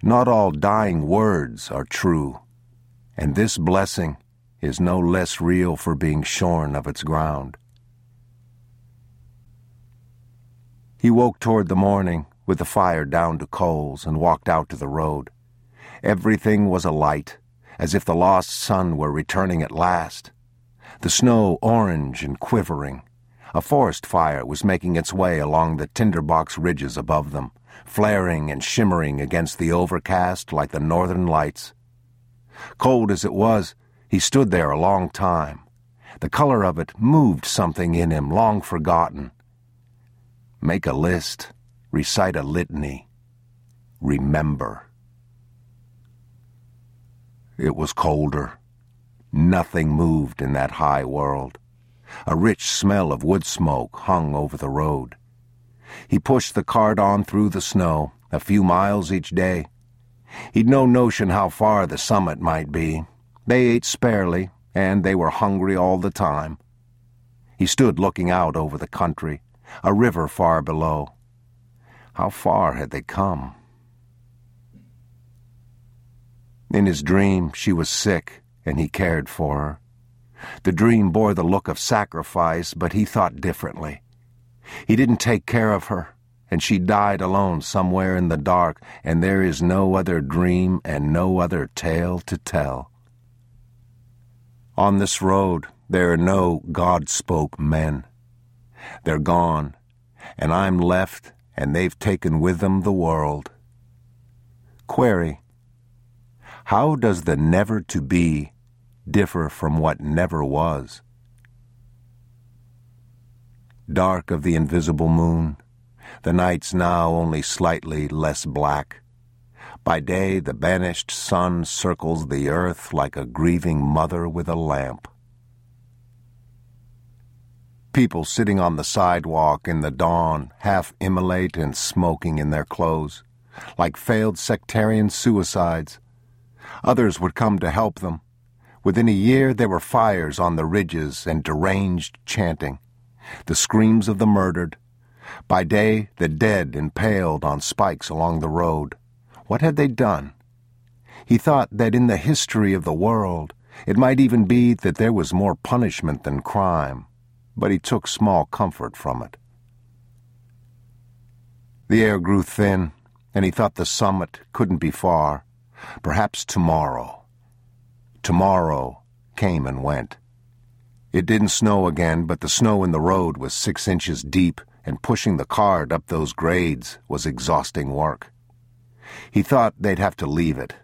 Not all dying words are true, and this blessing is no less real for being shorn of its ground. He woke toward the morning with the fire down to coals and walked out to the road. Everything was alight, as if the lost sun were returning at last. The snow orange and quivering, a forest fire was making its way along the tinderbox ridges above them, flaring and shimmering against the overcast like the northern lights. Cold as it was, he stood there a long time. The color of it moved something in him long forgotten. Make a list, recite a litany, remember. It was colder. Nothing moved in that high world. A rich smell of wood smoke hung over the road. He pushed the cart on through the snow, a few miles each day. He'd no notion how far the summit might be. They ate sparely, and they were hungry all the time. He stood looking out over the country, a river far below. How far had they come? In his dream, she was sick, and he cared for her. The dream bore the look of sacrifice, but he thought differently. He didn't take care of her, and she died alone somewhere in the dark, and there is no other dream and no other tale to tell. On this road, there are no God spoke men. They're gone, and I'm left, and they've taken with them the world. Query How does the never to be differ from what never was? Dark of the invisible moon, the night's now only slightly less black. By day, the banished sun circles the earth like a grieving mother with a lamp. People sitting on the sidewalk in the dawn, half immolate and smoking in their clothes, like failed sectarian suicides. Others would come to help them. Within a year, there were fires on the ridges and deranged chanting, the screams of the murdered. By day, the dead impaled on spikes along the road. What had they done? He thought that in the history of the world, it might even be that there was more punishment than crime, but he took small comfort from it. The air grew thin, and he thought the summit couldn't be far. Perhaps tomorrow. Tomorrow came and went. It didn't snow again, but the snow in the road was six inches deep, and pushing the cart up those grades was exhausting work. He thought they'd have to leave it.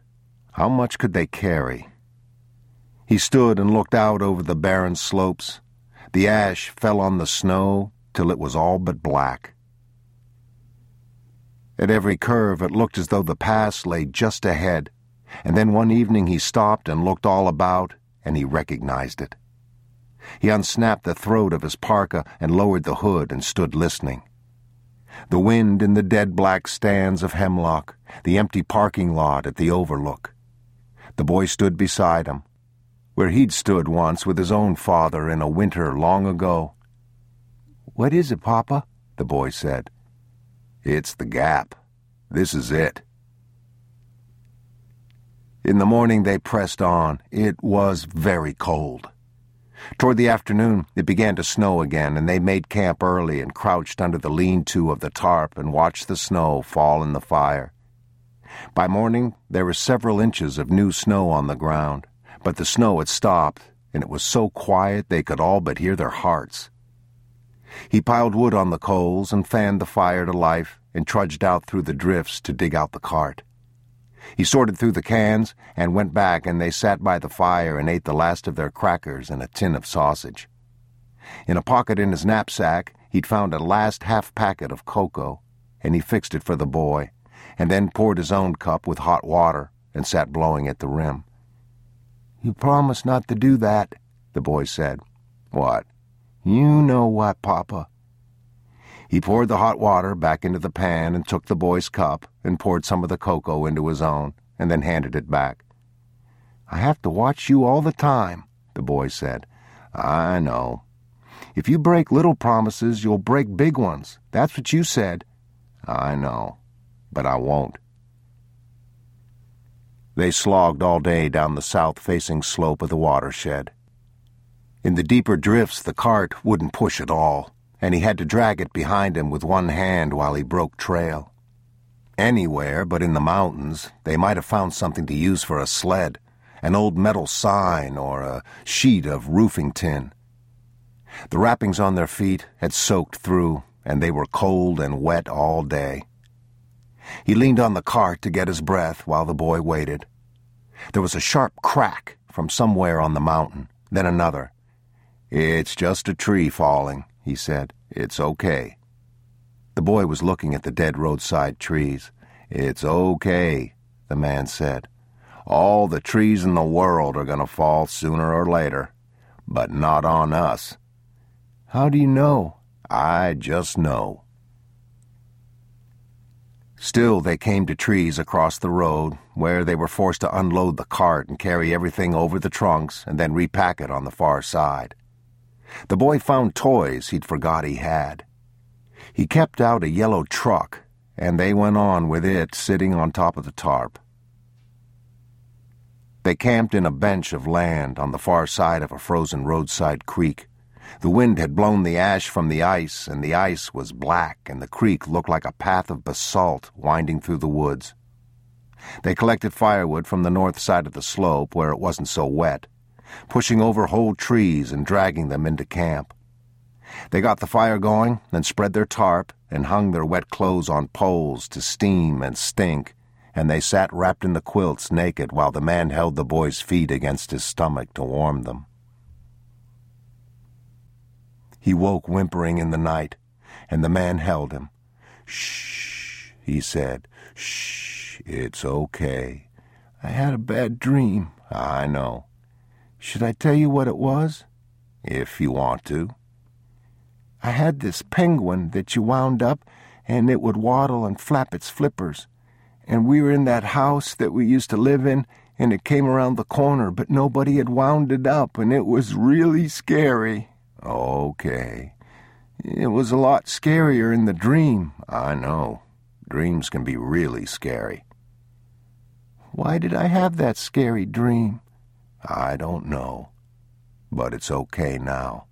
How much could they carry? He stood and looked out over the barren slopes. The ash fell on the snow till it was all but black. At every curve, it looked as though the pass lay just ahead, and then one evening he stopped and looked all about, and he recognized it. He unsnapped the throat of his parka and lowered the hood and stood listening. The wind in the dead black stands of hemlock, the empty parking lot at the overlook. The boy stood beside him, where he'd stood once with his own father in a winter long ago. What is it, Papa? the boy said. It's the gap. This is it. In the morning they pressed on. It was very cold. Toward the afternoon, it began to snow again, and they made camp early and crouched under the lean to of the tarp and watched the snow fall in the fire. By morning, there were several inches of new snow on the ground, but the snow had stopped, and it was so quiet they could all but hear their hearts. He piled wood on the coals and fanned the fire to life and trudged out through the drifts to dig out the cart. He sorted through the cans and went back, and they sat by the fire and ate the last of their crackers and a tin of sausage. In a pocket in his knapsack, he'd found a last half packet of cocoa, and he fixed it for the boy, and then poured his own cup with hot water and sat blowing at the rim. You promised not to do that, the boy said. What? You know what, Papa. He poured the hot water back into the pan and took the boy's cup and poured some of the cocoa into his own and then handed it back. I have to watch you all the time, the boy said. I know. If you break little promises, you'll break big ones. That's what you said. I know, but I won't. They slogged all day down the south facing slope of the watershed. In the deeper drifts, the cart wouldn't push at all and he had to drag it behind him with one hand while he broke trail. Anywhere but in the mountains, they might have found something to use for a sled, an old metal sign or a sheet of roofing tin. The wrappings on their feet had soaked through, and they were cold and wet all day. He leaned on the cart to get his breath while the boy waited. There was a sharp crack from somewhere on the mountain, then another. It's just a tree falling, he said. It's okay. The boy was looking at the dead roadside trees. It's okay, the man said. All the trees in the world are going to fall sooner or later, but not on us. How do you know? I just know. Still, they came to trees across the road, where they were forced to unload the cart and carry everything over the trunks and then repack it on the far side. The boy found toys he'd forgot he had. He kept out a yellow truck, and they went on with it sitting on top of the tarp. They camped in a bench of land on the far side of a frozen roadside creek. The wind had blown the ash from the ice, and the ice was black, and the creek looked like a path of basalt winding through the woods. They collected firewood from the north side of the slope where it wasn't so wet, pushing over whole trees and dragging them into camp. They got the fire going and spread their tarp and hung their wet clothes on poles to steam and stink, and they sat wrapped in the quilts naked while the man held the boy's feet against his stomach to warm them. He woke whimpering in the night, and the man held him. Shh, he said. Shh, it's okay. I had a bad dream. I know. Should I tell you what it was? If you want to. I had this penguin that you wound up, and it would waddle and flap its flippers. And we were in that house that we used to live in, and it came around the corner, but nobody had wound it up, and it was really scary. Okay. It was a lot scarier in the dream. I know. Dreams can be really scary. Why did I have that scary dream? I don't know. But it's okay now.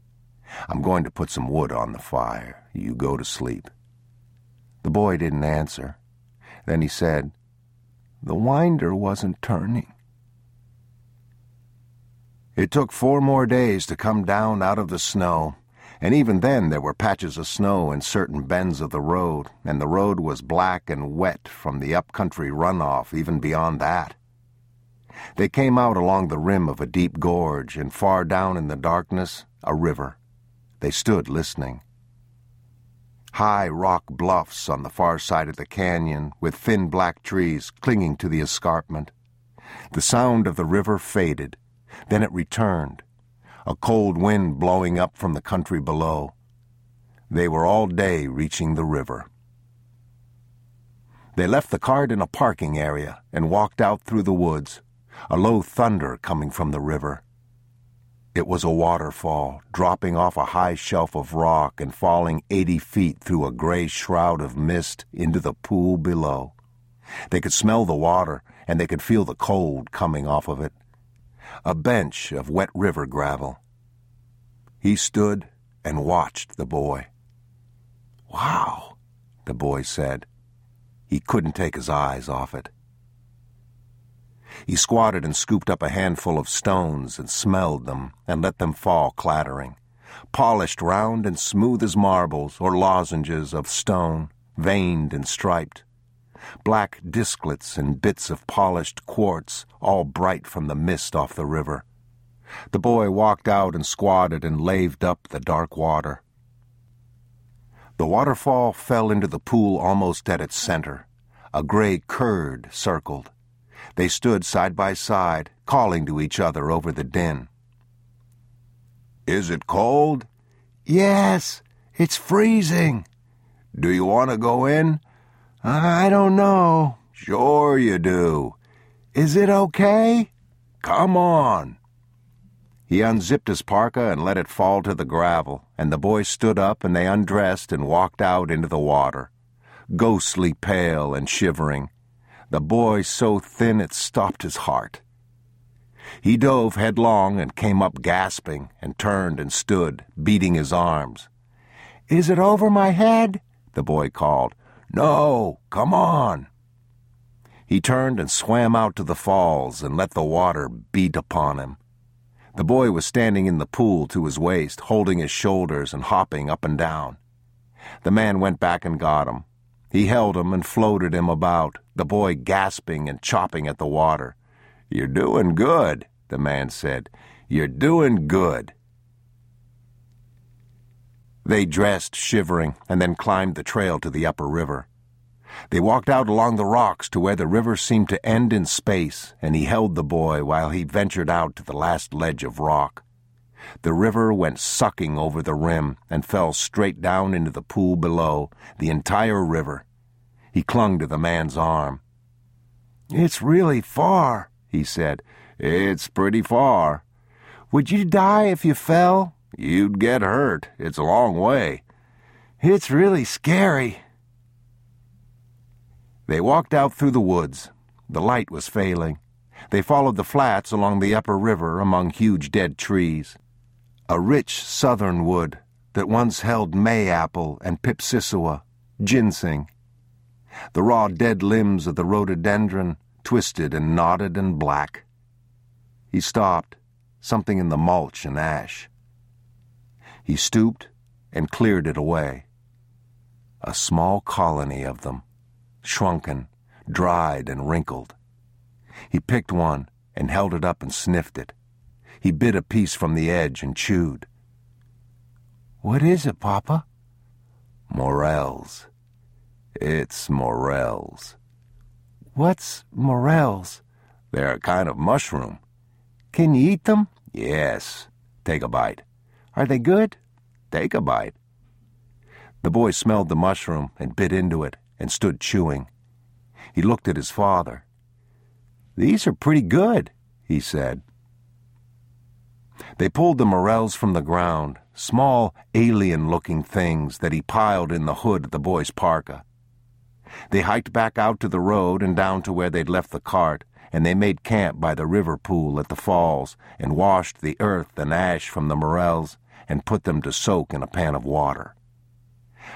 I'm going to put some wood on the fire. You go to sleep. The boy didn't answer. Then he said, The winder wasn't turning. It took four more days to come down out of the snow, and even then there were patches of snow in certain bends of the road, and the road was black and wet from the upcountry runoff even beyond that. They came out along the rim of a deep gorge, and far down in the darkness, a river. They stood listening. High rock bluffs on the far side of the canyon, with thin black trees clinging to the escarpment. The sound of the river faded. Then it returned, a cold wind blowing up from the country below. They were all day reaching the river. They left the cart in a parking area and walked out through the woods, a low thunder coming from the river. It was a waterfall, dropping off a high shelf of rock and falling eighty feet through a gray shroud of mist into the pool below. They could smell the water, and they could feel the cold coming off of it. A bench of wet river gravel. He stood and watched the boy. Wow, the boy said. He couldn't take his eyes off it. He squatted and scooped up a handful of stones and smelled them and let them fall clattering, polished round and smooth as marbles or lozenges of stone, veined and striped. Black disklets and bits of polished quartz, all bright from the mist off the river. The boy walked out and squatted and laved up the dark water. The waterfall fell into the pool almost at its center. A gray curd circled. They stood side by side, calling to each other over the din. Is it cold? Yes, it's freezing. Do you want to go in? I don't know. Sure you do. Is it okay? Come on. He unzipped his parka and let it fall to the gravel, and the boy stood up and they undressed and walked out into the water, ghostly pale and shivering, the boy so thin it stopped his heart. He dove headlong and came up gasping and turned and stood, beating his arms. Is it over my head? the boy called. No, come on. He turned and swam out to the falls and let the water beat upon him. The boy was standing in the pool to his waist, holding his shoulders and hopping up and down. The man went back and got him. He held him and floated him about, the boy gasping and chopping at the water. You're doing good, the man said. You're doing good. They dressed, shivering, and then climbed the trail to the upper river. They walked out along the rocks to where the river seemed to end in space, and he held the boy while he ventured out to the last ledge of rock. The river went sucking over the rim and fell straight down into the pool below, the entire river. He clung to the man's arm. It's really far, he said. It's pretty far. Would you die if you fell? You'd get hurt. It's a long way. It's really scary. They walked out through the woods. The light was failing. They followed the flats along the upper river among huge dead trees. A rich southern wood that once held mayapple and pipsissewa, ginseng. The raw dead limbs of the rhododendron, twisted and knotted and black. He stopped, something in the mulch and ash. He stooped and cleared it away. A small colony of them, shrunken, dried, and wrinkled. He picked one and held it up and sniffed it. He bit a piece from the edge and chewed. What is it, Papa? Morels. It's morels. What's morels? They're a kind of mushroom. Can you eat them? Yes. Take a bite. Are they good? Take a bite. The boy smelled the mushroom and bit into it and stood chewing. He looked at his father. These are pretty good, he said. They pulled the morels from the ground, small, alien looking things that he piled in the hood of the boy's parka. They hiked back out to the road and down to where they'd left the cart, and they made camp by the river pool at the falls and washed the earth and ash from the morels and put them to soak in a pan of water.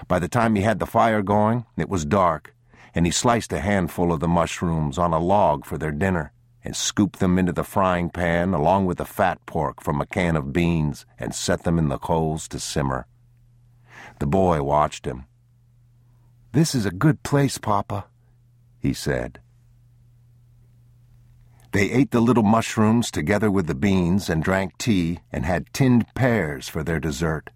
By the time he had the fire going, it was dark, and he sliced a handful of the mushrooms on a log for their dinner and scooped them into the frying pan along with the fat pork from a can of beans and set them in the coals to simmer. The boy watched him. This is a good place, Papa, he said. They ate the little mushrooms together with the beans and drank tea and had tinned pears for their dessert.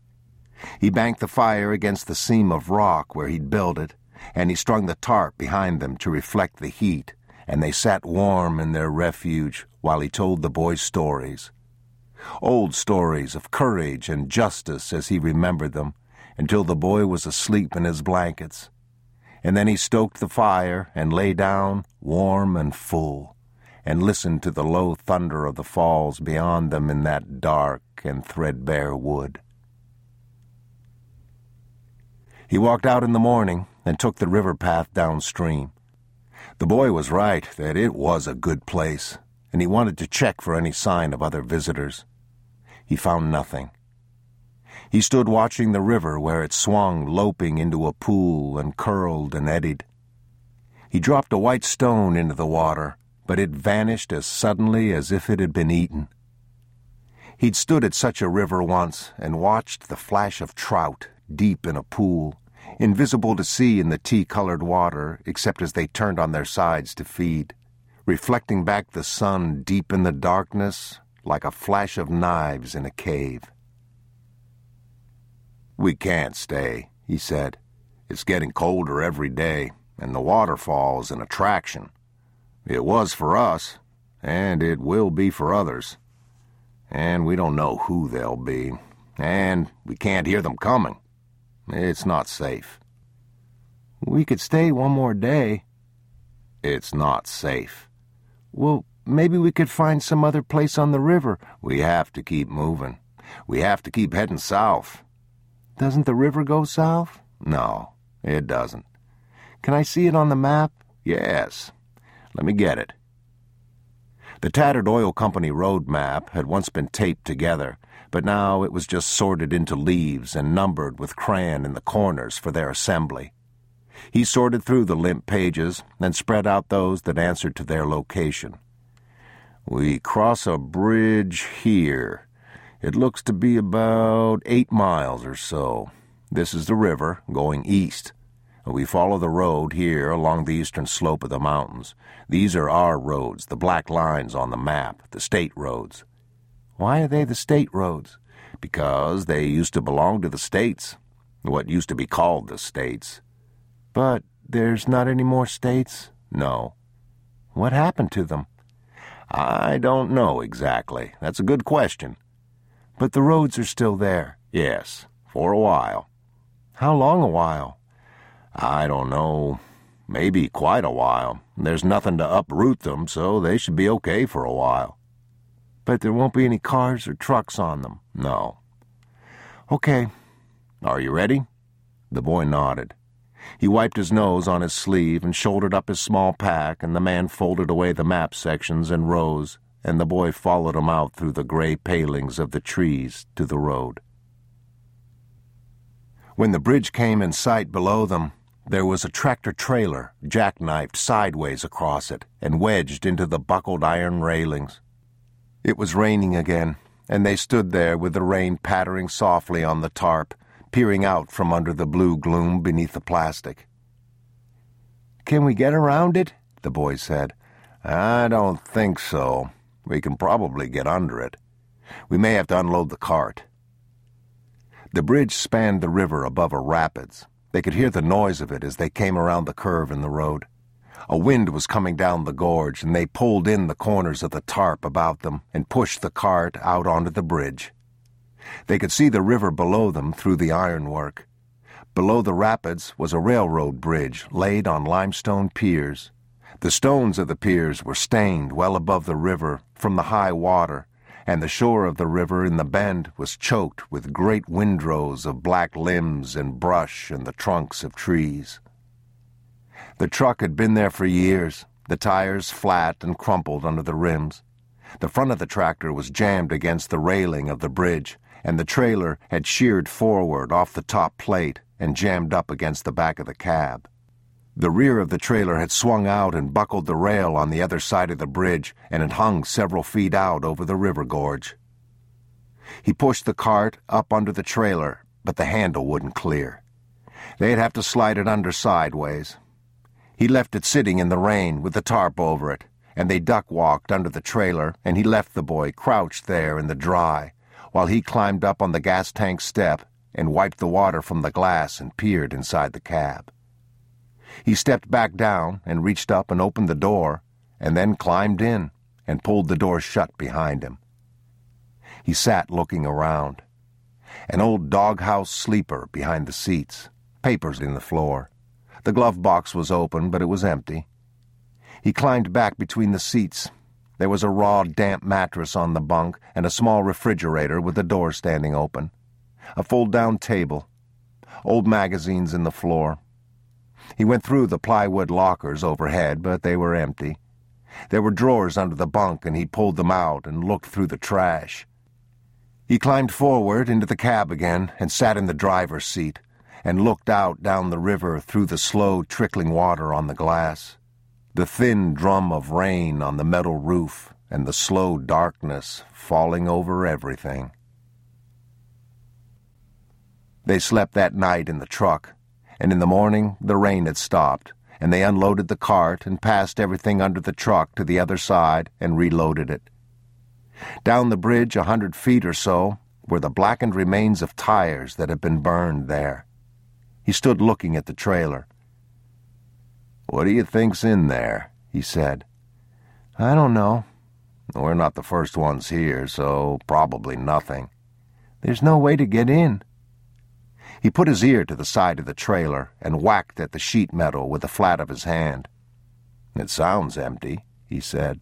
He banked the fire against the seam of rock where he'd built it, and he strung the tarp behind them to reflect the heat, and they sat warm in their refuge while he told the boys stories. Old stories of courage and justice as he remembered them, until the boy was asleep in his blankets. And then he stoked the fire and lay down, warm and full, and listened to the low thunder of the falls beyond them in that dark and threadbare wood. He walked out in the morning and took the river path downstream. The boy was right that it was a good place, and he wanted to check for any sign of other visitors. He found nothing. He stood watching the river where it swung loping into a pool and curled and eddied. He dropped a white stone into the water, but it vanished as suddenly as if it had been eaten. He'd stood at such a river once and watched the flash of trout deep in a pool, invisible to see in the tea-colored water except as they turned on their sides to feed, reflecting back the sun deep in the darkness like a flash of knives in a cave. We can't stay, he said. It's getting colder every day, and the waterfall is an attraction. It was for us, and it will be for others. And we don't know who they'll be, and we can't hear them coming. It's not safe. We could stay one more day. It's not safe. Well, maybe we could find some other place on the river. We have to keep moving. We have to keep heading south. Doesn't the river go south? No, it doesn't. Can I see it on the map? Yes. Let me get it. The tattered oil company road map had once been taped together, but now it was just sorted into leaves and numbered with crayon in the corners for their assembly. He sorted through the limp pages and spread out those that answered to their location. We cross a bridge here. It looks to be about eight miles or so. This is the river, going east. We follow the road here along the eastern slope of the mountains. These are our roads, the black lines on the map, the state roads. Why are they the state roads? Because they used to belong to the states, what used to be called the states. But there's not any more states? No. What happened to them? I don't know exactly. That's a good question. But the roads are still there. Yes, for a while. How long a while? I don't know. Maybe quite a while. There's nothing to uproot them, so they should be okay for a while. But there won't be any cars or trucks on them. No. Okay. Are you ready? The boy nodded. He wiped his nose on his sleeve and shouldered up his small pack, and the man folded away the map sections and rose, and the boy followed him out through the gray palings of the trees to the road. When the bridge came in sight below them, there was a tractor trailer jackknifed sideways across it and wedged into the buckled iron railings. It was raining again, and they stood there with the rain pattering softly on the tarp, peering out from under the blue gloom beneath the plastic. Can we get around it? the boy said. I don't think so. We can probably get under it. We may have to unload the cart. The bridge spanned the river above a rapids, they could hear the noise of it as they came around the curve in the road. A wind was coming down the gorge, and they pulled in the corners of the tarp about them and pushed the cart out onto the bridge. They could see the river below them through the ironwork. Below the rapids was a railroad bridge laid on limestone piers. The stones of the piers were stained well above the river from the high water, and the shore of the river in the bend was choked with great windrows of black limbs and brush and the trunks of trees. The truck had been there for years, the tires flat and crumpled under the rims. The front of the tractor was jammed against the railing of the bridge, and the trailer had sheared forward off the top plate and jammed up against the back of the cab. The rear of the trailer had swung out and buckled the rail on the other side of the bridge and had hung several feet out over the river gorge. He pushed the cart up under the trailer, but the handle wouldn't clear. They'd have to slide it under sideways. He left it sitting in the rain with the tarp over it, and they duck walked under the trailer, and he left the boy crouched there in the dry, while he climbed up on the gas tank step and wiped the water from the glass and peered inside the cab. He stepped back down and reached up and opened the door, and then climbed in and pulled the door shut behind him. He sat looking around. An old doghouse sleeper behind the seats, papers in the floor. The glove box was open, but it was empty. He climbed back between the seats. There was a raw, damp mattress on the bunk and a small refrigerator with the door standing open. A fold down table. Old magazines in the floor. He went through the plywood lockers overhead, but they were empty. There were drawers under the bunk, and he pulled them out and looked through the trash. He climbed forward into the cab again and sat in the driver's seat and looked out down the river through the slow trickling water on the glass. The thin drum of rain on the metal roof and the slow darkness falling over everything. They slept that night in the truck and in the morning the rain had stopped, and they unloaded the cart and passed everything under the truck to the other side and reloaded it. Down the bridge a hundred feet or so were the blackened remains of tires that had been burned there. He stood looking at the trailer. What do you think's in there? he said. I don't know. We're not the first ones here, so probably nothing. There's no way to get in. He put his ear to the side of the trailer and whacked at the sheet metal with the flat of his hand. It sounds empty, he said.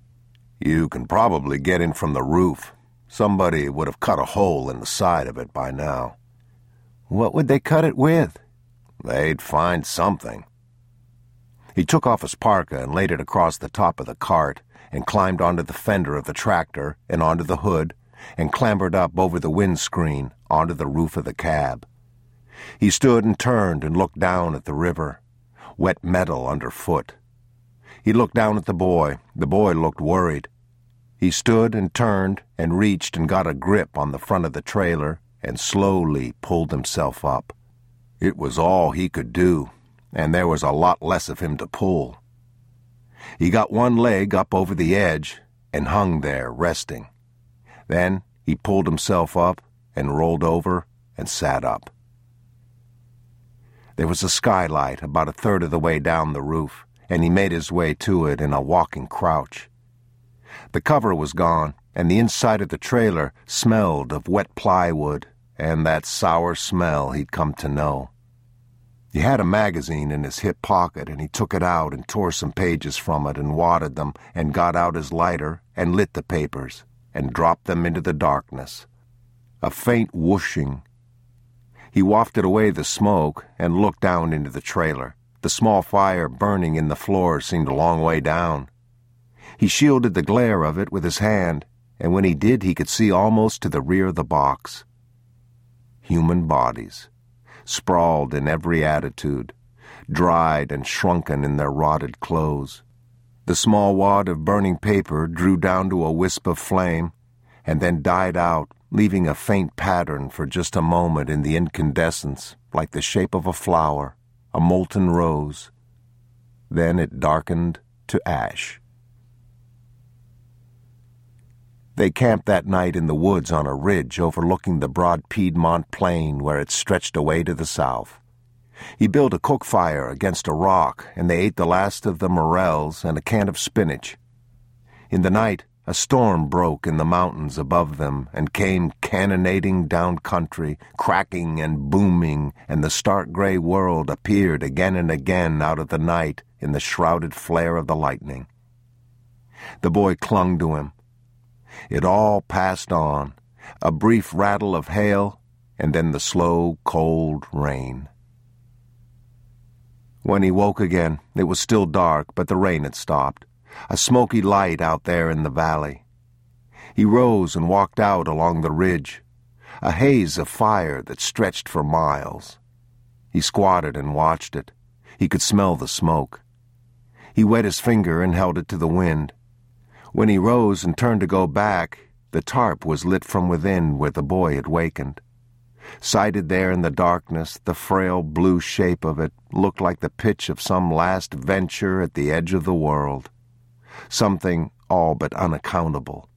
You can probably get in from the roof. Somebody would have cut a hole in the side of it by now. What would they cut it with? They'd find something. He took off his parka and laid it across the top of the cart and climbed onto the fender of the tractor and onto the hood and clambered up over the windscreen onto the roof of the cab. He stood and turned and looked down at the river, wet metal underfoot. He looked down at the boy. The boy looked worried. He stood and turned and reached and got a grip on the front of the trailer and slowly pulled himself up. It was all he could do, and there was a lot less of him to pull. He got one leg up over the edge and hung there, resting. Then he pulled himself up and rolled over and sat up. There was a skylight about a third of the way down the roof, and he made his way to it in a walking crouch. The cover was gone, and the inside of the trailer smelled of wet plywood and that sour smell he'd come to know. He had a magazine in his hip pocket, and he took it out and tore some pages from it and wadded them and got out his lighter and lit the papers and dropped them into the darkness. A faint whooshing He wafted away the smoke and looked down into the trailer. The small fire burning in the floor seemed a long way down. He shielded the glare of it with his hand, and when he did, he could see almost to the rear of the box. Human bodies, sprawled in every attitude, dried and shrunken in their rotted clothes. The small wad of burning paper drew down to a wisp of flame and then died out, leaving a faint pattern for just a moment in the incandescence, like the shape of a flower a molten rose. Then it darkened to ash. They camped that night in the woods on a ridge overlooking the broad Piedmont plain where it stretched away to the south. He built a cook fire against a rock, and they ate the last of the morels and a can of spinach. In the night, a storm broke in the mountains above them and came cannonading down country, cracking and booming, and the stark gray world appeared again and again out of the night in the shrouded flare of the lightning. The boy clung to him. It all passed on, a brief rattle of hail, and then the slow, cold rain. When he woke again, it was still dark, but the rain had stopped a smoky light out there in the valley. He rose and walked out along the ridge, a haze of fire that stretched for miles. He squatted and watched it. He could smell the smoke. He wet his finger and held it to the wind. When he rose and turned to go back, the tarp was lit from within where the boy had wakened. Sighted there in the darkness, the frail blue shape of it looked like the pitch of some last venture at the edge of the world something all but unaccountable.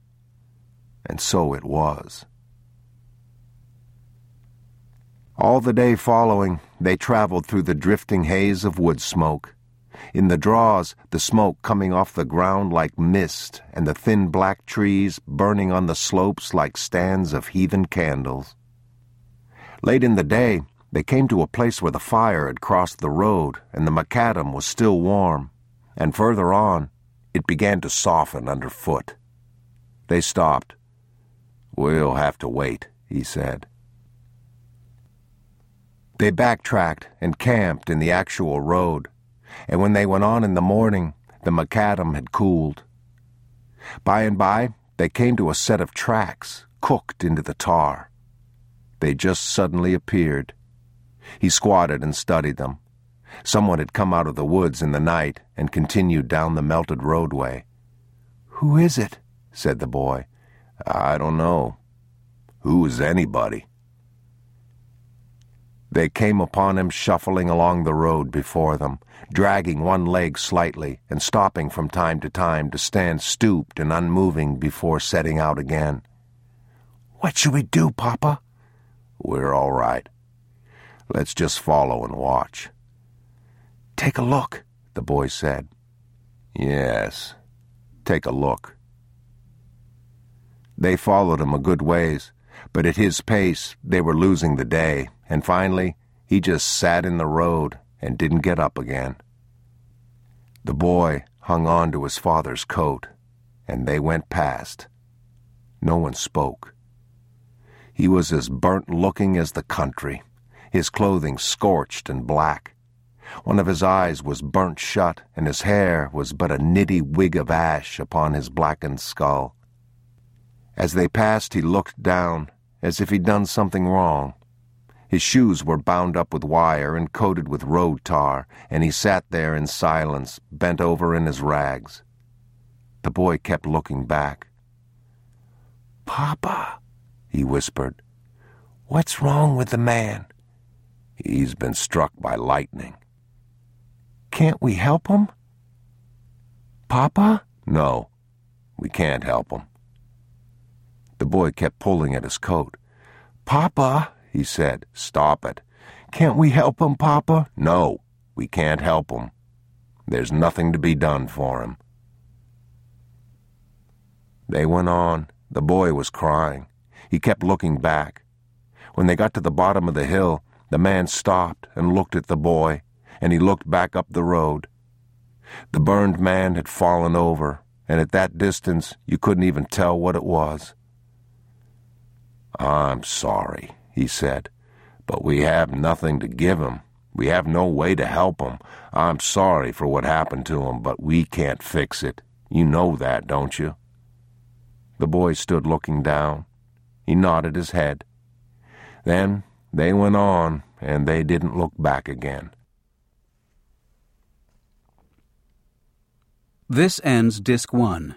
And so it was. All the day following, they traveled through the drifting haze of wood smoke. In the draws, the smoke coming off the ground like mist, and the thin black trees burning on the slopes like stands of heathen candles. Late in the day, they came to a place where the fire had crossed the road and the macadam was still warm, and further on, it began to soften underfoot. They stopped. We'll have to wait, he said. They backtracked and camped in the actual road, and when they went on in the morning, the macadam had cooled. By and by, they came to a set of tracks cooked into the tar. They just suddenly appeared. He squatted and studied them. Someone had come out of the woods in the night and continued down the melted roadway. Who is it? said the boy. I don't know. Who's anybody? They came upon him shuffling along the road before them, dragging one leg slightly and stopping from time to time to stand stooped and unmoving before setting out again. What should we do, Papa? We're all right. Let's just follow and watch. Take a look, the boy said. Yes, take a look. They followed him a good ways, but at his pace they were losing the day, and finally he just sat in the road and didn't get up again. The boy hung on to his father's coat, and they went past. No one spoke. He was as burnt looking as the country, his clothing scorched and black. One of his eyes was burnt shut, and his hair was but a nitty wig of ash upon his blackened skull. As they passed, he looked down, as if he'd done something wrong. His shoes were bound up with wire and coated with road tar, and he sat there in silence, bent over in his rags. The boy kept looking back. Papa, he whispered, what's wrong with the man? He's been struck by lightning. Can't we help him? Papa? No, we can't help him. The boy kept pulling at his coat. Papa, he said, stop it. Can't we help him, Papa? No, we can't help him. There's nothing to be done for him. They went on. The boy was crying. He kept looking back. When they got to the bottom of the hill, the man stopped and looked at the boy and he looked back up the road. The burned man had fallen over, and at that distance you couldn't even tell what it was. I'm sorry, he said, But we have nothing to give him. We have no way to help him. I'm sorry for what happened to him, but we can't fix it. You know that, don't you? The boy stood looking down. He nodded his head. Then they went on, and they didn't look back again. This ends Disc 1.